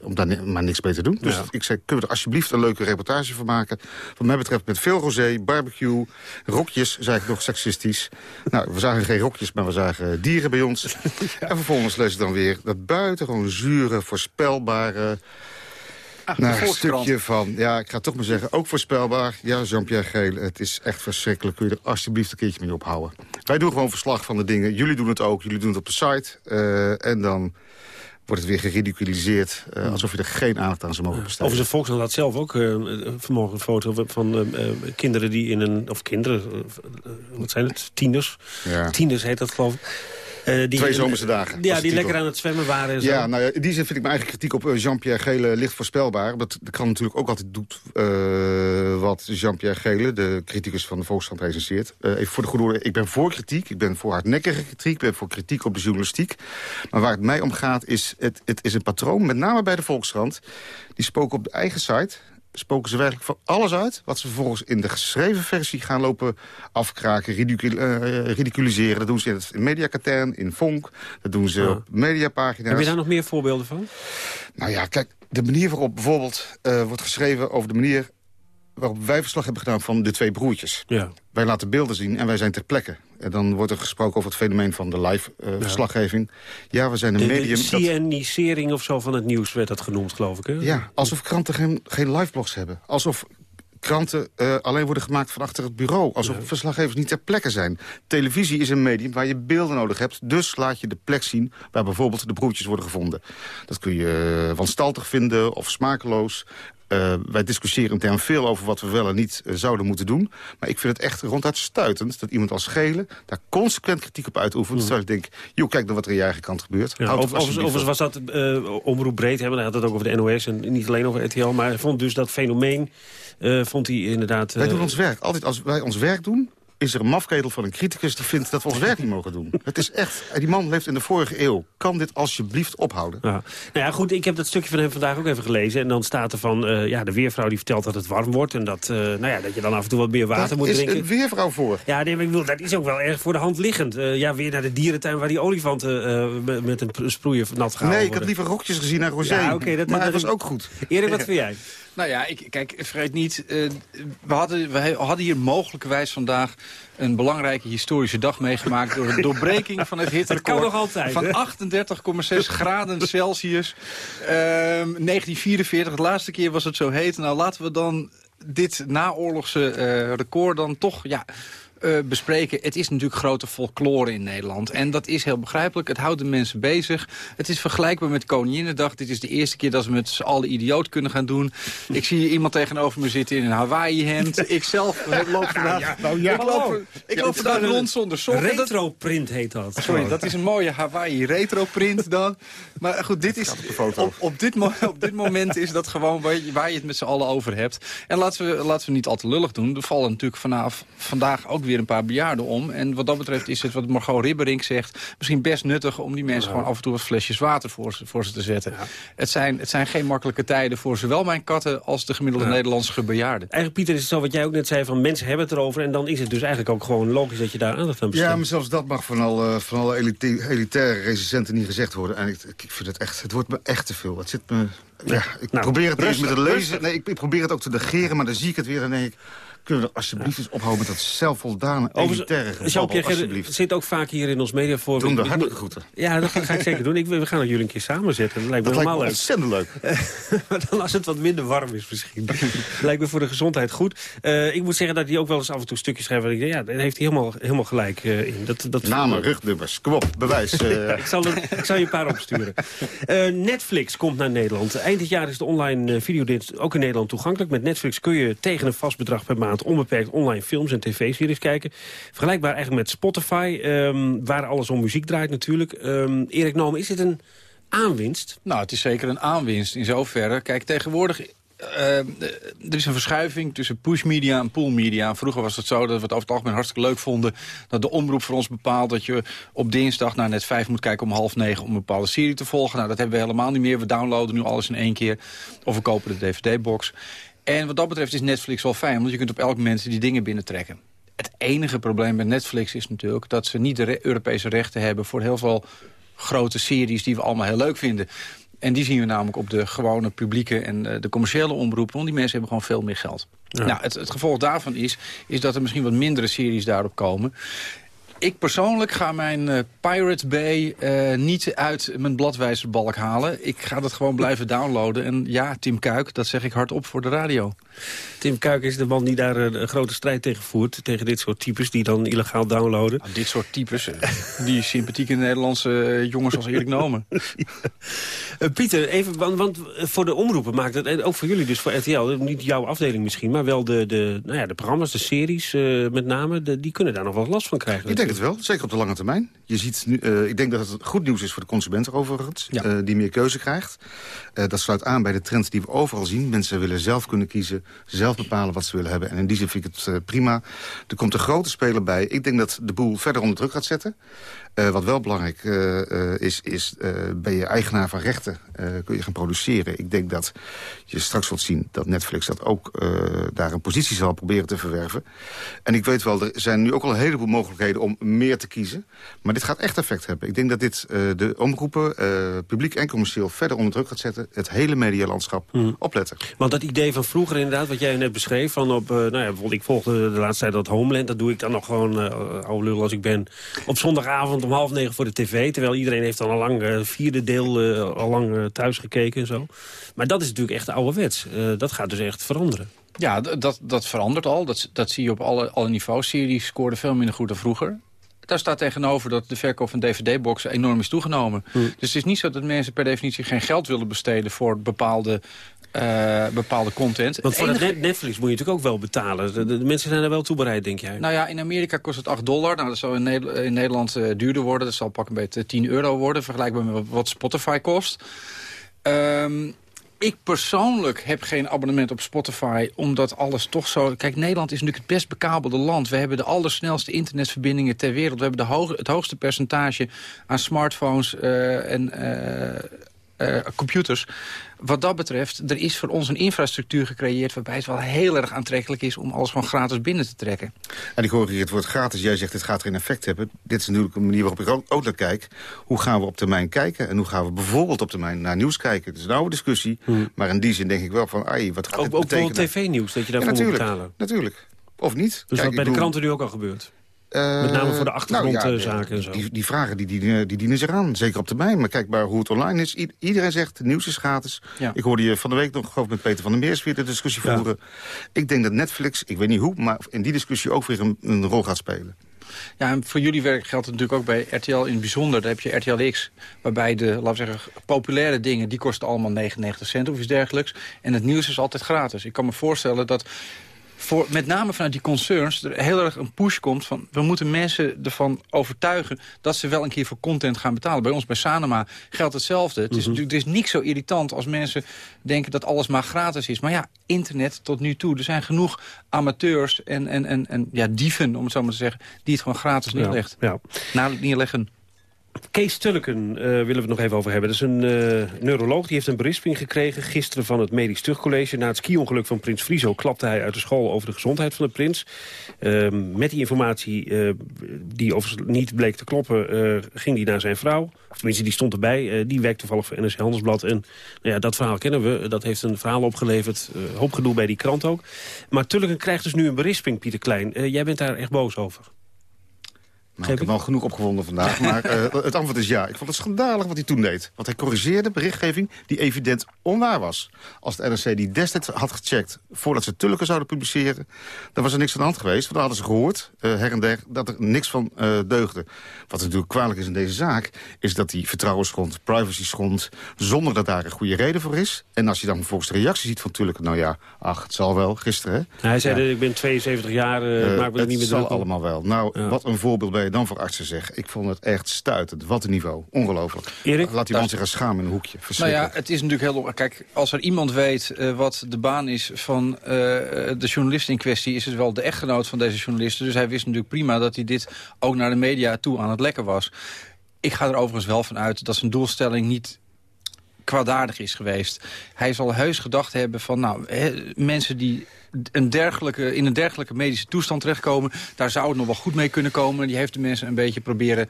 om daar maar niks mee te doen. Dus ja. ik zei, kunnen we er alsjeblieft een leuke reportage van maken? Wat mij betreft met veel rosé, barbecue, rokjes, zei ik nog seksistisch. Nou, we zagen geen rokjes, maar we zagen dieren bij ons. ja. En vervolgens lees ik dan weer dat buitengewoon zure, voorspelbare... Naar een stukje van, ja, ik ga toch maar zeggen, ook voorspelbaar. Ja, Jean-Pierre Geel, het is echt verschrikkelijk. Kun je er alsjeblieft een keertje mee ophouden. Wij doen gewoon verslag van de dingen. Jullie doen het ook, jullie doen het op de site. Uh, en dan wordt het weer geridiculiseerd. Uh, alsof je er geen aandacht aan zou mogen besteden. Over de Volkskrant laat zelf ook uh, vanmorgen een foto van uh, kinderen die in een... Of kinderen, wat zijn het? Tieners. Ja. Tieners heet dat geloof ik die, Twee zomerse dagen. Ja, die lekker aan het zwemmen waren en zo. Ja, nou ja, in die zin vind ik mijn eigen kritiek op Jean-Pierre Gele licht voorspelbaar. Dat krant natuurlijk ook altijd doet wat Jean-Pierre Gele, de criticus van de Volkskrant, recenseert. even voor de goede orde, ik ben voor kritiek. Ik ben voor hardnekkige kritiek. Ik ben voor kritiek op de journalistiek. Maar waar het mij om gaat is, het, het is een patroon, met name bij de Volkskrant. Die spoken op de eigen site spoken ze werkelijk van alles uit... wat ze vervolgens in de geschreven versie gaan lopen afkraken, ridicul uh, ridiculiseren. Dat doen ze in het mediakatern, in Vonk. Dat doen ze op mediapagina's. Heb je daar nog meer voorbeelden van? Nou ja, kijk, de manier waarop bijvoorbeeld uh, wordt geschreven... over de manier waarop wij verslag hebben gedaan van de twee broertjes. Ja. Wij laten beelden zien en wij zijn ter plekke. En dan wordt er gesproken over het fenomeen van de live uh, ja. verslaggeving. Ja, we zijn een de, medium... De CNisering of zo van het nieuws werd dat genoemd, geloof ik. Hè? Ja, alsof kranten geen, geen liveblogs hebben. Alsof kranten uh, alleen worden gemaakt van achter het bureau. Alsof ja. verslaggevers niet ter plekke zijn. Televisie is een medium waar je beelden nodig hebt. Dus laat je de plek zien waar bijvoorbeeld de broertjes worden gevonden. Dat kun je uh, wanstaltig vinden of smakeloos. Uh, wij discussiëren intern veel over wat we wel en niet uh, zouden moeten doen. Maar ik vind het echt ronduit stuitend dat iemand als Gele... daar consequent kritiek op uitoefent. Mm. Terwijl ik denk, joh, kijk dan wat er in je eigen kant gebeurt. Ja, overigens over, was dat uh, omroep breed, hebben. hij had het ook over de NOS en niet alleen over RTL. Maar hij vond dus dat fenomeen, vond hij inderdaad... wij doen ons werk. Altijd als wij ons werk doen, is er een mafketel van een criticus die vindt dat we ons werk niet mogen doen. Het is echt, die man leeft in de vorige eeuw. Kan dit alsjeblieft ophouden? Ja. Nou ja, goed, ik heb dat stukje van hem vandaag ook even gelezen. En dan staat er van, uh, ja, de weervrouw die vertelt dat het warm wordt. En dat, uh, nou ja, dat je dan af en toe wat meer water moet drinken. Daar is een weervrouw voor. Ja, nee, maar ik bedoel, dat is ook wel erg voor de hand liggend. Uh, ja, weer naar de dierentuin waar die olifanten met een sproeier nat gaan Nee, ik had liever rokjes gezien naar Rosé. Ja, okay, dat, maar dat, dat was ook goed. Erik, wat vind jij? Nou ja, ik, kijk, vergeet niet, uh, we, hadden, we hadden hier mogelijkerwijs vandaag een belangrijke historische dag meegemaakt... door de doorbreking van het hitterecord van 38,6 graden Celsius. Uh, 1944, de laatste keer was het zo heet. Nou, laten we dan dit naoorlogse uh, record dan toch... Ja, uh, bespreken. Het is natuurlijk grote folklore in Nederland. En dat is heel begrijpelijk. Het houdt de mensen bezig. Het is vergelijkbaar met Koninginnedag. Dit is de eerste keer dat ze met z'n allen idioot kunnen gaan doen. Ik zie iemand tegenover me zitten in een Hawaii-hemd. Ik zelf loop vandaag, ja, nou ja. ik loop, ik ja, loop vandaag rond zonder sokken. Retro-print heet dat. Sorry, dat is een mooie Hawaii-retro-print dan. Maar goed, dit is, op, op, dit op dit moment is dat gewoon waar je, waar je het met z'n allen over hebt. En laten we, laten we niet al te lullig doen. Er vallen natuurlijk vanaf, vandaag ook weer een paar bejaarden om. En wat dat betreft is het wat Margot Ribberink zegt... misschien best nuttig om die mensen ja. gewoon af en toe wat flesjes water voor ze, voor ze te zetten. Ja. Het, zijn, het zijn geen makkelijke tijden voor zowel mijn katten... als de gemiddelde ja. Nederlandse bejaarden. Eigenlijk, Pieter, is het zo wat jij ook net zei... van mensen hebben het erover en dan is het dus eigenlijk ook gewoon logisch... dat je daar aandacht aan besteedt. Ja, maar zelfs dat mag van, al, uh, van alle elite, elitaire recensenten niet gezegd worden. En ik, ik vind het echt, het wordt me echt te veel. Het zit me... Ja, ik nou, probeer het eens met het lezen. Nee, ik, ik probeer het ook te negeren, maar dan zie ik het weer en denk ik... Kunnen we er alsjeblieft eens ophouden met dat zelfvoldane elitaire gebabbel, alsjeblieft. zit ook vaak hier in ons mediaforum. Doen de hartelijke groeten. Ja, dat ga ik zeker doen. Ik, we gaan ook jullie een keer samen zetten. Dat lijkt me dat lijkt me ontzettend leuk. maar dan als het wat minder warm is misschien. lijkt me voor de gezondheid goed. Uh, ik moet zeggen dat hij ook wel eens af en toe stukjes schrijft. Ik denk, ja, daar heeft hij helemaal, helemaal gelijk uh, in. Dat, dat Namen, rugnummers, kom op, bewijs. Uh. ik, zal het, ik zal je een paar opsturen. Netflix komt naar Nederland. Eind dit jaar is de online videodienst ook in Nederland toegankelijk. Met Netflix kun je tegen een vast bedrag per maand onbeperkt online films en tv-series kijken. Vergelijkbaar eigenlijk met Spotify, um, waar alles om muziek draait natuurlijk. Um, Erik Noem, is dit een aanwinst? Nou, het is zeker een aanwinst in zoverre. Kijk, tegenwoordig uh, er is een verschuiving tussen push media en pull media. Vroeger was het zo dat we het over het algemeen hartstikke leuk vonden... dat de omroep voor ons bepaalt dat je op dinsdag naar net vijf moet kijken... om half negen om een bepaalde serie te volgen. Nou, dat hebben we helemaal niet meer. We downloaden nu alles in één keer. Of we kopen de dvd-box. En wat dat betreft is Netflix wel fijn, want je kunt op elk moment die dingen binnentrekken. Het enige probleem met Netflix is natuurlijk dat ze niet de re Europese rechten hebben... voor heel veel grote series die we allemaal heel leuk vinden. En die zien we namelijk op de gewone publieke en uh, de commerciële omroepen... want die mensen hebben gewoon veel meer geld. Ja. Nou, het, het gevolg daarvan is, is dat er misschien wat mindere series daarop komen... Ik persoonlijk ga mijn uh, Pirate Bay uh, niet uit mijn bladwijzerbalk halen. Ik ga dat gewoon blijven downloaden. En ja, Tim Kuik, dat zeg ik hardop voor de radio. Tim Kuik is de man die daar een grote strijd tegen voert. Tegen dit soort types die dan illegaal downloaden. Nou, dit soort types, die sympathieke Nederlandse jongens als Erik Nomen. Pieter, even, want, want, voor de omroepen maakt het, en ook voor jullie dus, voor RTL... niet jouw afdeling misschien, maar wel de, de, nou ja, de programma's, de series met name... De, die kunnen daar nog wel last van krijgen. Ik denk het wel, zeker op de lange termijn. Je ziet nu, eh, ik denk dat het goed nieuws is voor de consumenten overigens, eh, die meer keuze krijgt. Eh, dat sluit aan bij de trend die we overal zien. Mensen willen zelf kunnen kiezen, zelf bepalen wat ze willen hebben. En in die zin vind ik het prima. Er komt een grote speler bij. Ik denk dat de boel verder onder druk gaat zetten. Uh, wat wel belangrijk uh, uh, is, is ben je eigenaar van rechten, kun je gaan produceren. Ik denk dat je straks zult zien dat Netflix dat ook daar een positie zal proberen te verwerven. En ik weet wel, er zijn nu ook al een heleboel mogelijkheden om meer te kiezen. Maar dit gaat echt effect hebben. Ik denk dat dit de omroepen, publiek en commercieel, verder onder druk gaat zetten. Het hele medialandschap Hmm. opletten. Want dat idee van vroeger inderdaad, wat jij net beschreef... van op, nou ja, bijvoorbeeld ik volgde de laatste tijd dat Homeland... dat doe ik dan nog gewoon, oude lul als ik ben, op zondagavond om half negen voor de tv. Terwijl iedereen heeft al lang uh, vierde deel uh, al lang uh, thuis gekeken en zo. Maar dat is natuurlijk echt ouderwets. dat gaat dus echt veranderen. Ja, dat, dat verandert al. Dat, dat zie je op alle, alle niveaus. Series scoorden veel minder goed dan vroeger. Daar staat tegenover dat de verkoop van dvd-boxen enorm is toegenomen. Hmm. Dus het is niet zo dat mensen per definitie geen geld willen besteden... voor bepaalde uh, bepaalde content. Want voor enige... Netflix moet je natuurlijk ook wel betalen. De, de, de, mensen zijn er wel toe bereid, denk jij? Nou ja, in Amerika kost het 8 dollar. Nou, dat zal in, Nederland, in Nederland uh, duurder worden. Dat zal pak een beetje 10 euro worden. Vergelijkbaar met wat Spotify kost. Um, ik persoonlijk heb geen abonnement op Spotify, omdat alles toch zo... Kijk, Nederland is natuurlijk het best bekabelde land. We hebben de allersnelste internetverbindingen ter wereld. We hebben de hoog, het hoogste percentage aan smartphones uh, en uh, uh, computers. Wat dat betreft, er is voor ons een infrastructuur gecreëerd... waarbij het wel heel erg aantrekkelijk is om alles gewoon gratis binnen te trekken. En ik hoor hier het woord gratis. Jij zegt het gaat geen effect hebben. Dit is natuurlijk een manier waarop ik ook naar kijk. Hoe gaan we op termijn kijken? En hoe gaan we bijvoorbeeld op termijn naar nieuws kijken? Het is een oude discussie. Hmm. Maar in die zin denk ik wel van, ai, wat gaat ook, dit ook betekenen? Ook tv-nieuws, dat je daarvoor ja, moet betalen. Natuurlijk, of niet. Dus Kijk, wat bij de kranten nu ook al gebeurt? Uh, Met name voor de achtergrondzaken nou ja, en zo. Die, die vragen die, die, die, dienen zich aan, zeker op termijn. Maar kijk maar hoe het online is. I iedereen zegt, nieuws is gratis. Ja. Ik hoorde je van de week nog geloof met Peter van der Meers weer de discussie ja. voeren. Ik denk dat Netflix, ik weet niet hoe, maar in die discussie ook weer een, een rol gaat spelen. Ja, en voor jullie werk geldt het natuurlijk ook bij RTL in het bijzonder. Daar heb je RTL X, waarbij de, laten we zeggen, populaire dingen... die kosten allemaal 99 cent of iets dergelijks. En het nieuws is altijd gratis. Ik kan me voorstellen dat voor, met name vanuit die concerns er heel erg een push komt van... we moeten mensen ervan overtuigen dat ze wel een keer voor content gaan betalen. Bij ons bij Sanema geldt hetzelfde. Het is, Mhm. natuurlijk het is niet zo irritant als mensen denken dat alles maar gratis is. Maar ja, internet tot nu toe. Er zijn genoeg amateurs en, en, en, en ja, dieven, om het zo maar te zeggen... die het gewoon gratis Ja, neerlegt. ja. Nou, neerleggen. Kees Tulleken uh, willen we het nog even over hebben. Dat is een uh, neuroloog, die heeft een berisping gekregen... gisteren van het Medisch Tuchtcollege. Na het ski-ongeluk van Prins Friso klapte hij uit de school... over de gezondheid van de prins. Uh, met die informatie, uh, die overigens niet bleek te kloppen... ging hij naar zijn vrouw. Tenminste, die stond erbij. Die werkt toevallig voor NRC Handelsblad. En nou ja, dat verhaal kennen we. Dat heeft een verhaal opgeleverd. Hoop gedoe bij die krant ook. Maar Tulleken krijgt dus nu een berisping, Pieter Klein. Jij bent daar echt boos over. Nou, ik heb wel genoeg opgewonden vandaag, maar uh, het antwoord is ja. Ik vond het schandalig wat hij toen deed. Want hij corrigeerde berichtgeving die evident onwaar was. Als de NRC die destijds had gecheckt voordat ze Tulleken zouden publiceren... dan was er niks aan de hand geweest. Want dan hadden ze gehoord, uh, her en der, dat er niks van uh, deugde. Wat natuurlijk kwalijk is in deze zaak... is dat hij vertrouwen schond, privacy schond... zonder dat daar een goede reden voor is. En als je dan vervolgens de reactie ziet van Tulleken... nou ja, ach, het zal wel, gisteren, hè? Hij zei, ja. ik ben 72 jaar, maak me er niet meer Het zal allemaal wel. Nou, ja. wat een voorbeeld ben je dan voor artsen zeg. Ik vond het echt stuitend. Wat een niveau. Ongelooflijk. Erik? Laat die man zich gaan schamen in een hoekje. Nou ja, het is natuurlijk heel... Kijk, als er iemand weet uh, wat de baan is van uh, de journalist in kwestie... is het wel de echtgenoot van deze journalisten. Dus hij wist natuurlijk prima dat hij dit ook naar de media toe aan het lekken was. Ik ga er overigens wel van uit dat zijn doelstelling niet kwaadaardig is geweest. Hij zal heus gedacht hebben van... nou, he, mensen die een dergelijke, in een dergelijke medische toestand terechtkomen... daar zou het nog wel goed mee kunnen komen. Die heeft de mensen een beetje proberen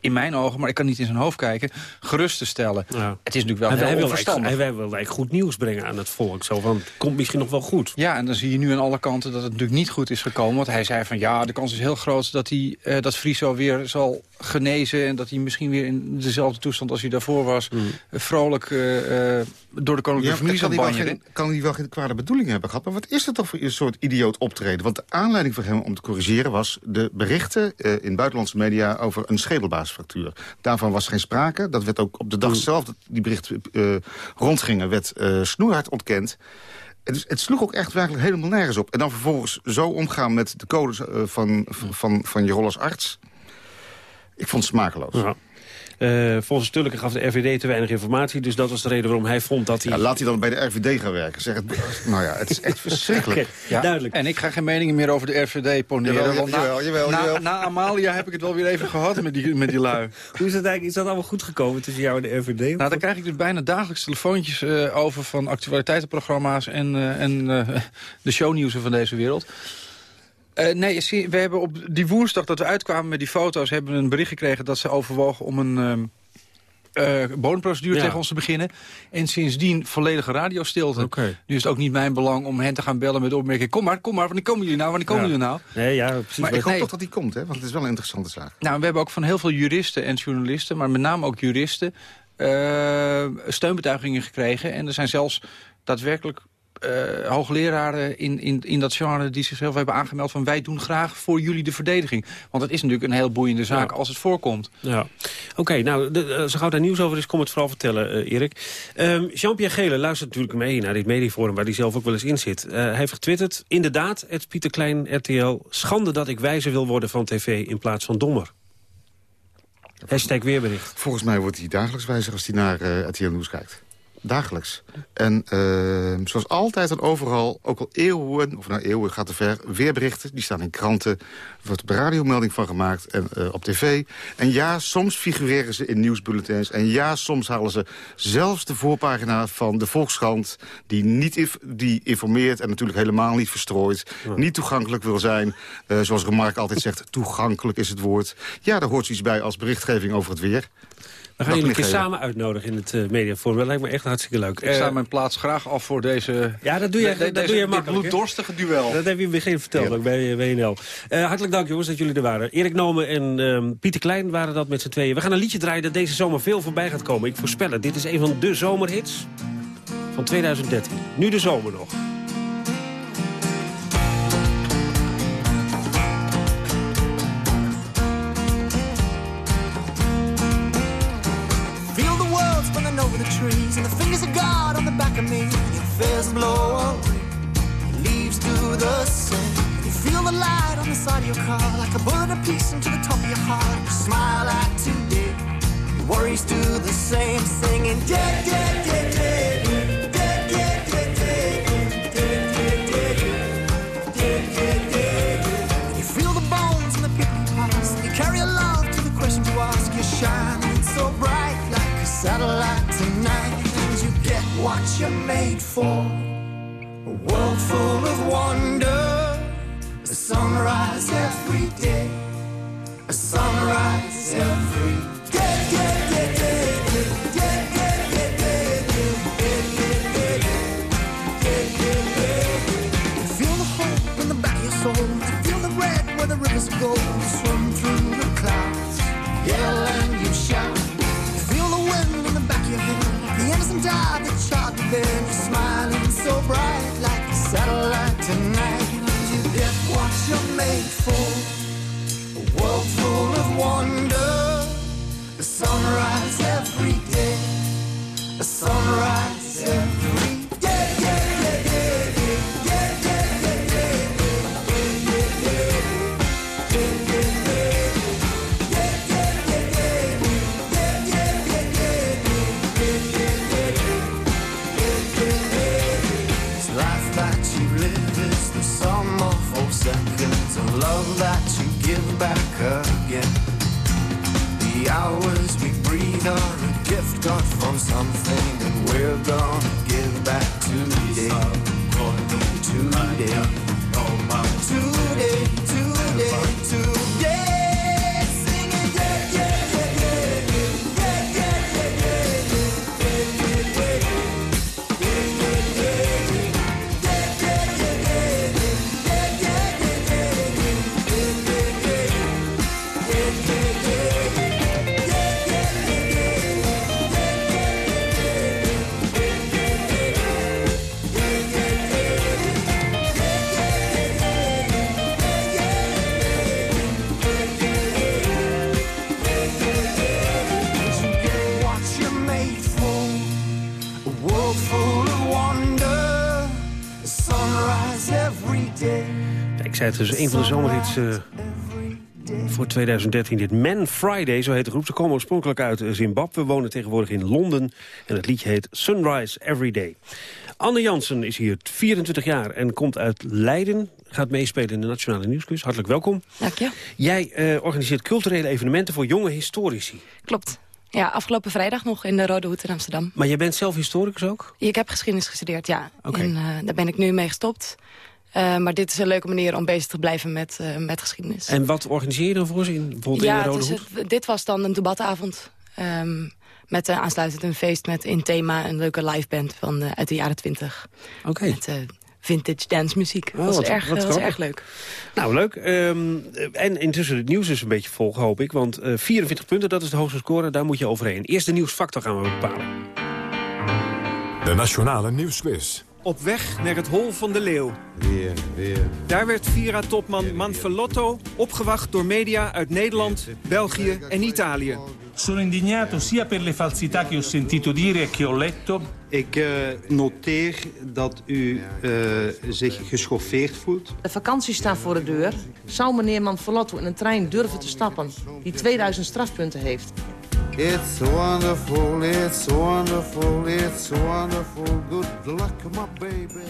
in mijn ogen, maar ik kan niet in zijn hoofd kijken, gerust te stellen. Ja. Het is natuurlijk wel hij, heel hij wil onverstandig. Hij, hij wil eigenlijk goed nieuws brengen aan het volk. Zo van, het komt misschien nog wel goed. Ja, en dan zie je nu aan alle kanten dat het natuurlijk niet goed is gekomen. Want hij zei van ja, de kans is heel groot dat, hij, uh, dat Friso weer zal genezen... en dat hij misschien weer in dezelfde toestand als hij daarvoor was... Mm. Vrolijk uh, door de koninklijke familie kan, zal hij wel geen, kan hij wel geen kwade bedoeling hebben gehad. Maar wat is het toch voor een soort idioot optreden? Want de aanleiding voor hem om te corrigeren was... de berichten uh, in buitenlandse media over een schedelbaasfractuur. Daarvan was geen sprake. Dat werd ook op de dag Mm. zelf dat die berichten uh, rondgingen... werd uh, snoeihard ontkend. Het, het, sloeg ook echt werkelijk helemaal nergens op. En dan vervolgens zo omgaan met de codes uh, van, van, van je rol als arts... Ik vond het smakeloos. Ja. Uh, volgens Tulleke gaf de RVD te weinig informatie. Dus dat was de reden waarom hij vond dat hij... Ja, laat hij dan bij de RVD gaan werken. Zeg het, nou ja, het is echt verschrikkelijk. okay, ja. Duidelijk. En ik ga geen meningen meer over de RVD poneren. Jawel, jawel, jawel, na, jawel. Na, Amalia heb ik het wel weer even gehad met die, met die lui. Hoe is dat eigenlijk? Is dat allemaal goed gekomen tussen jou en de RVD? Nou, daar krijg ik dus bijna dagelijks telefoontjes uh, over van actualiteitenprogramma's en, uh, en de shownieuwsen van deze wereld. Uh, nee, we hebben op die woensdag dat we uitkwamen met die foto's... hebben we een bericht gekregen dat ze overwogen om een... Um, uh, bodemprocedure ja. tegen ons te beginnen. En sindsdien volledige radiostilte. Okay. Nu is het ook niet mijn belang om hen te gaan bellen met de opmerking... kom maar, kom maar, wanneer komen jullie nou, wanneer komen ja. jullie nou? Nee, ja, precies. Maar ik hoop nee. toch dat die komt, hè? want het is wel een interessante zaak. Nou, we hebben ook van heel veel juristen en journalisten... maar met name ook juristen... Uh, steunbetuigingen gekregen. En er zijn zelfs daadwerkelijk uh, hoogleraren in, in, in dat genre die zichzelf hebben aangemeld van wij doen graag voor jullie de verdediging. Want het is natuurlijk een heel boeiende zaak ja. als het voorkomt. Ja. Oké, okay, nou, de, uh, zo gauw daar nieuws over is, kom het vooral vertellen, uh, Erik. Um, Jean-Pierre Gele luistert natuurlijk mee naar dit mediaforum waar hij zelf ook wel eens in zit. hij heeft getwitterd, inderdaad, het Pieter Klein, RTL, schande dat ik wijzer wil worden van tv in plaats van dommer. Hashtag weerbericht. Volgens mij wordt hij dagelijks wijzer als hij naar RTL Nieuws kijkt. Dagelijks. En uh, zoals altijd en overal, ook al eeuwen, of nou eeuwen gaat te ver... weerberichten, die staan in kranten, er wordt op de radiomelding van gemaakt en uh, op tv. En ja, soms figureren ze in nieuwsbulletins. En ja, soms halen ze zelfs de voorpagina van de Volkskrant... die niet inf die informeert en natuurlijk helemaal niet verstrooit... Ja. niet toegankelijk wil zijn. Uh, zoals Remark altijd zegt, toegankelijk is het woord. Ja, daar hoort zoiets bij als berichtgeving over het weer. We gaan jullie een keer samen uitnodigen in het uh, mediaforum. Dat lijkt me echt hartstikke leuk. Ik sta uh, mijn plaats graag af voor deze... Ja, dat doe je, de, dat deze, doe je makkelijk. bloeddorstige duel. Dat heb je in het begin verteld ja. ook bij WNL. Uh, hartelijk dank jongens dat jullie er waren. Erik Nomen en um, Pieter Klein waren dat met z'n tweeën. We gaan een liedje draaien dat deze zomer veel voorbij gaat komen. Ik voorspel het. Dit is een van de zomerhits van 2013. Nu de zomer nog. Fears blow away, leaves do the same. You feel the light on the side of your car like a bullet apiece into the top of your heart. You smile at today, worries do the same, singing dead, dead, what you're made for. A world full of wonder, a sunrise every day, a sunrise every day. Het dus, een van de zomerhits uh, voor 2013 dit Man Friday, zo heet de groep. Ze komen oorspronkelijk uit Zimbabwe, wonen tegenwoordig in Londen. En het liedje heet Sunrise Every Day. Anne Jansen is hier, 24 jaar en komt uit Leiden. Gaat meespelen in de Nationale Nieuwsquiz. Hartelijk welkom. Dank je. Jij eh, organiseert culturele evenementen voor jonge historici. Klopt. Ja, afgelopen vrijdag nog in de Rode Hoed in Amsterdam. Maar jij bent zelf historicus ook? Ik heb geschiedenis gestudeerd, ja. En eh, daar ben ik nu mee gestopt. Eh, maar dit is een leuke manier om bezig te blijven met, eh, met geschiedenis. En wat organiseer je dan voor ze in, bijvoorbeeld ja, in de het Rode is Hoed? het- dit was dan een debatavond. ehm, met uh, aansluitend een feest met in thema een leuke liveband van, eh, uit de jaren twintig. Oké. Met eh, vintage dance muziek. Oh, dat was, wat- erg, wat dat was grappig. erg leuk. Nou, leuk. Ehm, en intussen het nieuws is een beetje vol, hoop ik. Want eh, 44 punten, dat is de hoogste score, daar moet je overheen. Eerst de nieuwsfactor gaan we bepalen. De Nationale Nieuwsquiz. Op weg naar het Hol van de Leeuw. Daar werd Vira-topman Manfrotto opgewacht door media uit Nederland, België en Italië. Sono indignato sia per le falsità che ho sentito dire e che ho letto. Ik eh, noteer dat u eh, zich geschoffeerd voelt. De vakantie staat voor de deur. Zou meneer Manfrotto in een trein durven te stappen die 2000 strafpunten heeft? It's wonderful, it's wonderful, it's wonderful. Good luck, my baby.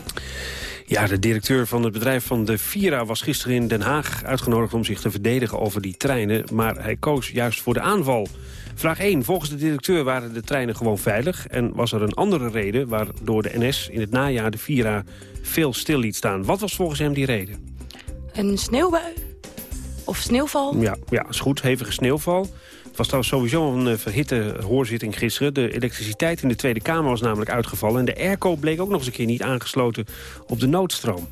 Ja, de directeur van het bedrijf van de Vira was gisteren in Den Haag uitgenodigd om zich te verdedigen over die treinen. Maar hij koos juist voor de aanval. Vraag 1. Volgens de directeur waren de treinen gewoon veilig. En was er een andere reden waardoor de NS in het najaar de Vira veel stil liet staan. Wat was volgens hem die reden? Een sneeuwbui? Of sneeuwval? Ja, ja is goed. Hevige sneeuwval. Het was trouwens sowieso een eh, verhitte hoorzitting gisteren. De elektriciteit in de Tweede Kamer was namelijk uitgevallen. En de airco bleek ook nog eens een keer niet aangesloten op de noodstroom.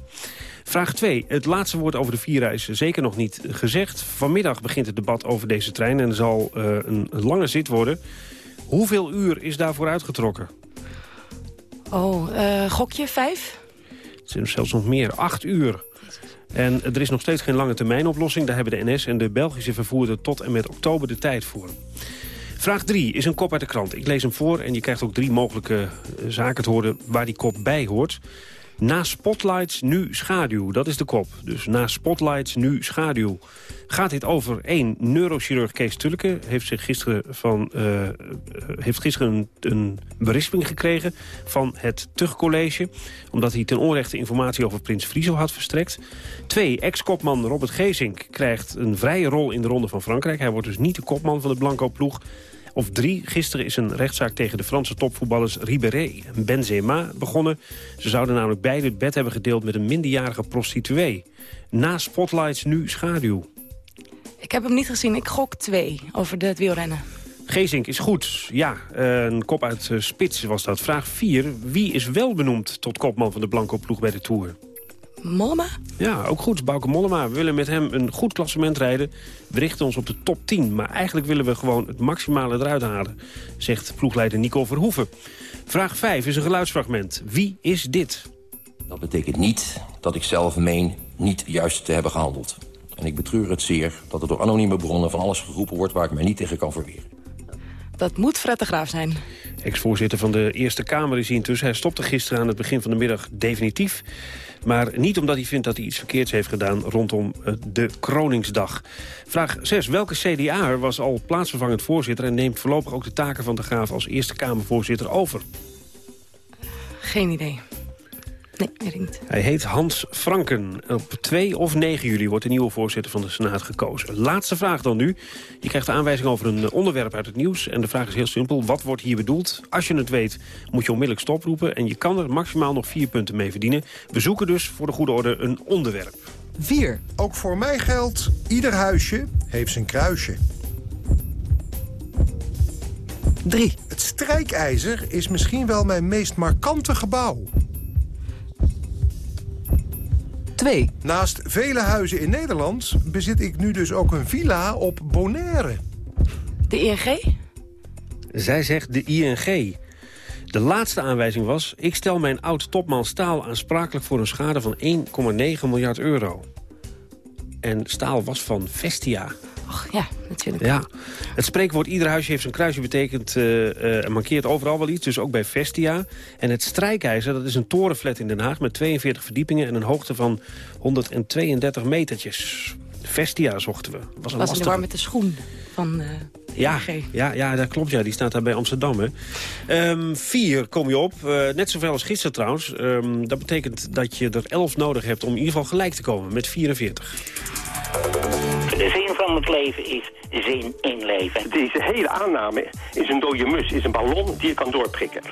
Vraag 2. Het laatste woord over de Vira is zeker nog niet gezegd. Vanmiddag begint het debat over deze trein en er zal eh, een lange zit worden. Hoeveel uur is daarvoor uitgetrokken? Oh, eh, gokje, vijf? Het zijn zelfs nog meer, acht uur. En er is nog steeds geen lange termijn oplossing. Daar hebben de NS en de Belgische vervoerder tot en met oktober de tijd voor. Vraag 3 is een kop uit de krant. Ik lees hem voor en je krijgt ook drie mogelijke eh, zaken te horen waar die kop bij hoort. Na spotlights, nu schaduw. Dat is de kop. Dus na spotlights, nu schaduw. Gaat dit over één Neurochirurg Kees Tulke heeft, zich gisteren, van, eh, heeft gisteren een, berisping gekregen van het Tugcollege. Omdat hij ten onrechte informatie over Prins Friso had verstrekt. Twee, ex-kopman Robert Geesink krijgt een vrije rol in de Ronde van Frankrijk. Hij wordt dus niet de kopman van de Blanco-ploeg. Of drie, gisteren is een rechtszaak tegen de Franse topvoetballers Ribéry en Benzema begonnen. Ze zouden namelijk beide het bed hebben gedeeld met een minderjarige prostituee. Na spotlights nu schaduw. Ik heb hem niet gezien. Ik gok twee over het wielrennen. Gezink is goed. Ja, een kop uit eh, Spits was dat. Vraag 4. Wie is wel benoemd tot kopman van de Blanco-ploeg bij de Tour? Mollema? Ja, ook goed. Bauke Mollema. We willen met hem een goed klassement rijden. We richten ons op de top 10. Maar eigenlijk willen we gewoon het maximale eruit halen. Zegt ploegleider Nico Verhoeven. Vraag 5 is een geluidsfragment. Wie is dit? Dat betekent niet dat ik zelf meen niet juist te hebben gehandeld. En ik betreur het zeer dat er door anonieme bronnen van alles geroepen wordt... waar ik mij niet tegen kan verweren. Dat moet Fred de Graaf zijn. Ex-voorzitter van de Eerste Kamer is hij intussen. Hij stopte gisteren aan het begin van de middag definitief. Maar niet omdat hij vindt dat hij iets verkeerds heeft gedaan rondom eh, de Kroningsdag. Vraag 6. Welke CDA was al plaatsvervangend voorzitter... en neemt voorlopig ook de taken van de Graaf als Eerste Kamervoorzitter over? Geen idee. Nee, niet. Hij heet Hans Franken. Op 2 of 9 juli wordt de nieuwe voorzitter van de Senaat gekozen. Laatste vraag dan nu. Je krijgt de aanwijzing over een eh, onderwerp uit het nieuws. En de vraag is heel simpel. Wat wordt hier bedoeld? Als je het weet, moet je onmiddellijk stoproepen. En je kan er maximaal nog vier punten mee verdienen. We zoeken dus voor de goede orde een onderwerp. 4. Ook voor mij geldt, ieder huisje heeft zijn kruisje. 3. Het strijkijzer is misschien wel mijn meest markante gebouw. 2. Naast vele huizen in Nederland bezit ik nu dus ook een villa op Bonaire. De ING? Zij zegt de ING. De laatste aanwijzing was... ik stel mijn oud-topman Staal aansprakelijk voor een schade van 1,9 miljard euro. En Staal was van Vestia. Ja, natuurlijk. Ja, het spreekwoord ieder huisje heeft zijn kruisje betekent... eh, eh, markeert overal wel iets, dus ook bij Vestia. En het strijkijzer, dat is een torenflat in Den Haag... met 42 verdiepingen en een hoogte van 132 metertjes. Vestia zochten we. Was een was in de lastige. war met de schoen van... eh, Ja, ja, ja, dat klopt. Ja. Die staat daar bij Amsterdam. Hè. Ehm, vier kom je op. Eh, net zoveel als gisteren trouwens. Ehm, dat betekent dat je er elf nodig hebt om in ieder geval gelijk te komen met 44. De zin van het leven is zin in leven. Deze hele aanname is een dode mus, is een ballon die je kan doorprikken.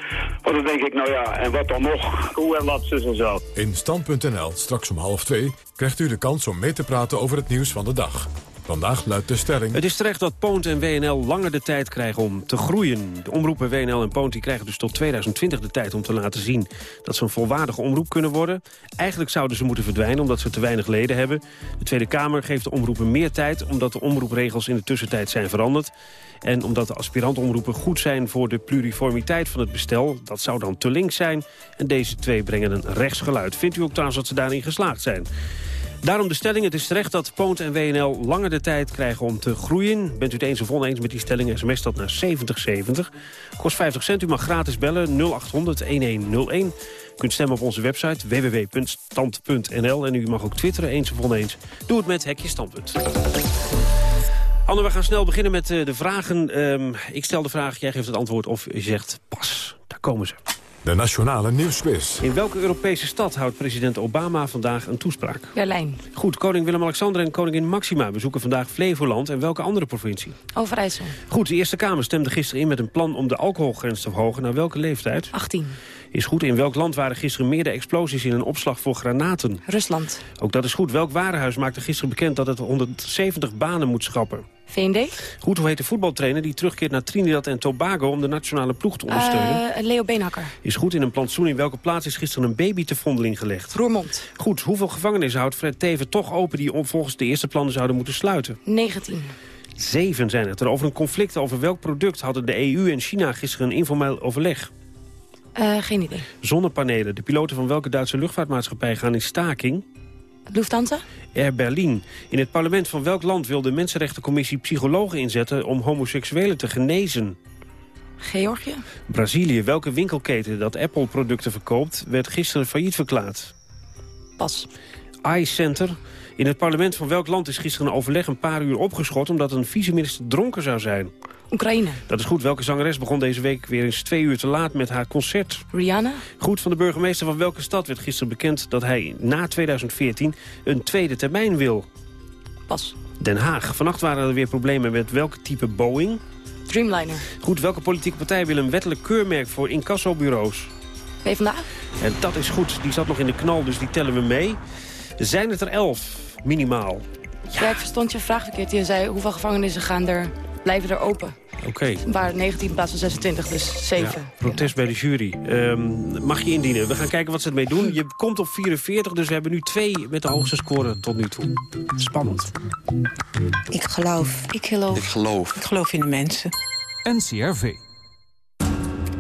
Want dan denk ik, nou ja, en wat dan nog? Hoe en wat, zus en zo. In Stand.nl, straks om half twee, krijgt u de kans om mee te praten over het nieuws van de dag. Vandaag luidt de stelling... Het is terecht dat Poont en WNL langer de tijd krijgen om te groeien. De omroepen WNL en Poont die krijgen dus tot 2020 de tijd om te laten zien... dat ze een volwaardige omroep kunnen worden. Eigenlijk zouden ze moeten verdwijnen omdat ze te weinig leden hebben. De Tweede Kamer geeft de omroepen meer tijd... omdat de omroepregels in de tussentijd zijn veranderd. En omdat de aspirantomroepen goed zijn voor de pluriformiteit van het bestel. Dat zou dan te links zijn. En deze twee brengen een rechtsgeluid. Vindt u ook trouwens dat ze daarin geslaagd zijn? Daarom de stelling, het is terecht dat Poont en WNL langer de tijd krijgen om te groeien. Bent u het eens of oneens met die stelling, sms dat naar 7070. Kost 50 cent, u mag gratis bellen 0800 1101. U kunt stemmen op onze website www.stand.nl. En u mag ook twitteren, eens of oneens. Doe het met Hekje Standpunt. Anne, we gaan snel beginnen met eh, de vragen. Ehm, ik stel de vraag, jij geeft het antwoord of je zegt pas. Daar komen ze. De Nationale Nieuwsquiz. In welke Europese stad houdt president Obama vandaag een toespraak? Berlijn. Goed, koning Willem-Alexander en koningin Maxima bezoeken vandaag Flevoland en welke andere provincie? Overijssel. Goed, de Eerste Kamer stemde gisteren in met een plan om de alcoholgrens te verhogen. Naar welke leeftijd? 18. Is goed, in welk land waren gisteren meerdere explosies in een opslag voor granaten? Rusland. Ook dat is goed. Welk warenhuis maakte gisteren bekend dat het 170 banen moet schrappen? VND. Goed, hoe heet de voetbaltrainer die terugkeert naar Trinidad en Tobago om de nationale ploeg te ondersteunen? Eh, Leo Beenhakker. Is goed, in een plantsoen in welke plaats is gisteren een baby te vondeling gelegd? Roermond. Goed, hoeveel gevangenissen houdt Fred Teven toch open die volgens de eerste plannen zouden moeten sluiten? 19. Zeven zijn het er. Over een conflict over welk product hadden de EU en China gisteren een informeel overleg? Eh, geen idee. Zonnepanelen. De piloten van welke Duitse luchtvaartmaatschappij gaan in staking? Lufthansa. Air Berlin. In het parlement van welk land wil de Mensenrechtencommissie psychologen inzetten om homoseksuelen te genezen? Georgië. Brazilië. Welke winkelketen dat Apple producten verkoopt werd gisteren failliet verklaard? Pas. iCenter. In het parlement van welk land is gisteren een overleg een paar uur opgeschort... omdat een vice-minister dronken zou zijn? Oekraïne. Dat is goed. Welke zangeres begon deze week weer eens twee uur te laat met haar concert? Rihanna. Goed, van de burgemeester van welke stad werd gisteren bekend... dat hij na 2014 een tweede termijn wil? Pas. Den Haag. Vannacht waren er weer problemen met welk type Boeing? Dreamliner. Goed, welke politieke partij wil een wettelijk keurmerk voor incassobureaus? PvdA. En dat is goed. Die zat nog in de knal, dus die tellen we mee. Zijn het er elf, minimaal? Ja, ik verstond je vraag verkeerd. Je zei hoeveel gevangenissen gaan er, blijven er open? Oké. Waren 19 in plaats van 26, dus 7. Ja, protest bij de jury. Ehm, mag je indienen. We gaan kijken wat ze ermee doen. Je komt op 44, dus we hebben nu twee met de hoogste score tot nu toe. Spannend. Ik geloof. Ik geloof. Ik geloof. Ik geloof in de mensen. NCRV.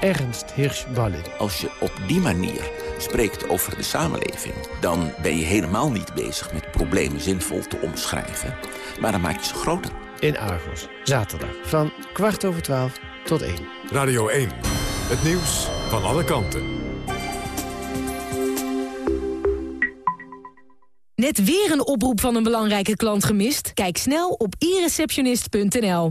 Ernst Hirschballin. Als je op die manier spreekt over de samenleving... dan ben je helemaal niet bezig met problemen zinvol te omschrijven. Maar dan maak je ze groter. In Argos, zaterdag, van kwart over twaalf tot één. Radio 1, het nieuws van alle kanten. Net weer een oproep van een belangrijke klant gemist? Kijk snel op ireceptionist.nl.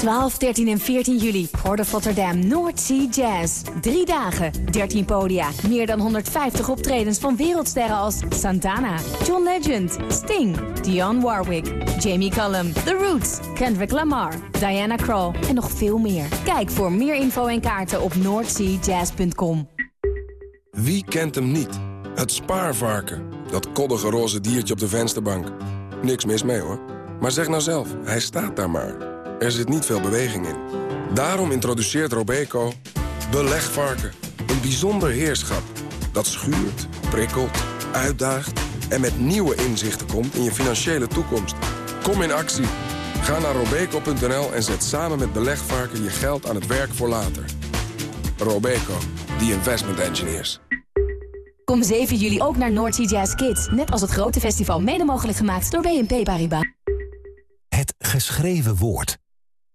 12, 13 en 14 juli. Port of Rotterdam North Sea Jazz. Drie dagen, 13 podia. Meer dan 150 optredens van wereldsterren als Santana, John Legend, Sting, Dionne Warwick, Jamie Cullum, The Roots, Kendrick Lamar, Diana Krall en nog veel meer. Kijk voor meer info en kaarten op northseajazz.com. Wie kent hem niet? Het spaarvarken. Dat koddige roze diertje op de vensterbank. Niks mis mee hoor. Maar zeg nou zelf, hij staat daar maar. Er zit niet veel beweging in. Daarom introduceert Robeco belegvarken. Een bijzonder heerschap dat schuurt, prikkelt, uitdaagt... en met nieuwe inzichten komt in je financiële toekomst. Kom in actie. Ga naar robeco.nl en zet samen met belegvarken je geld aan het werk voor later. Robeco, the investment engineers. Kom 7 juli ook naar Noordsea Jazz Kids. Net als het grote festival mede mogelijk gemaakt door BNP Paribas. Het geschreven woord.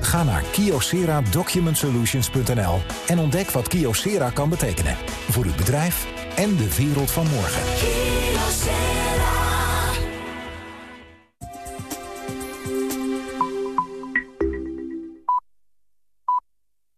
Ga naar kyocera-document-solutions.nl en ontdek wat Kiosera kan betekenen. Voor uw bedrijf en de wereld van morgen.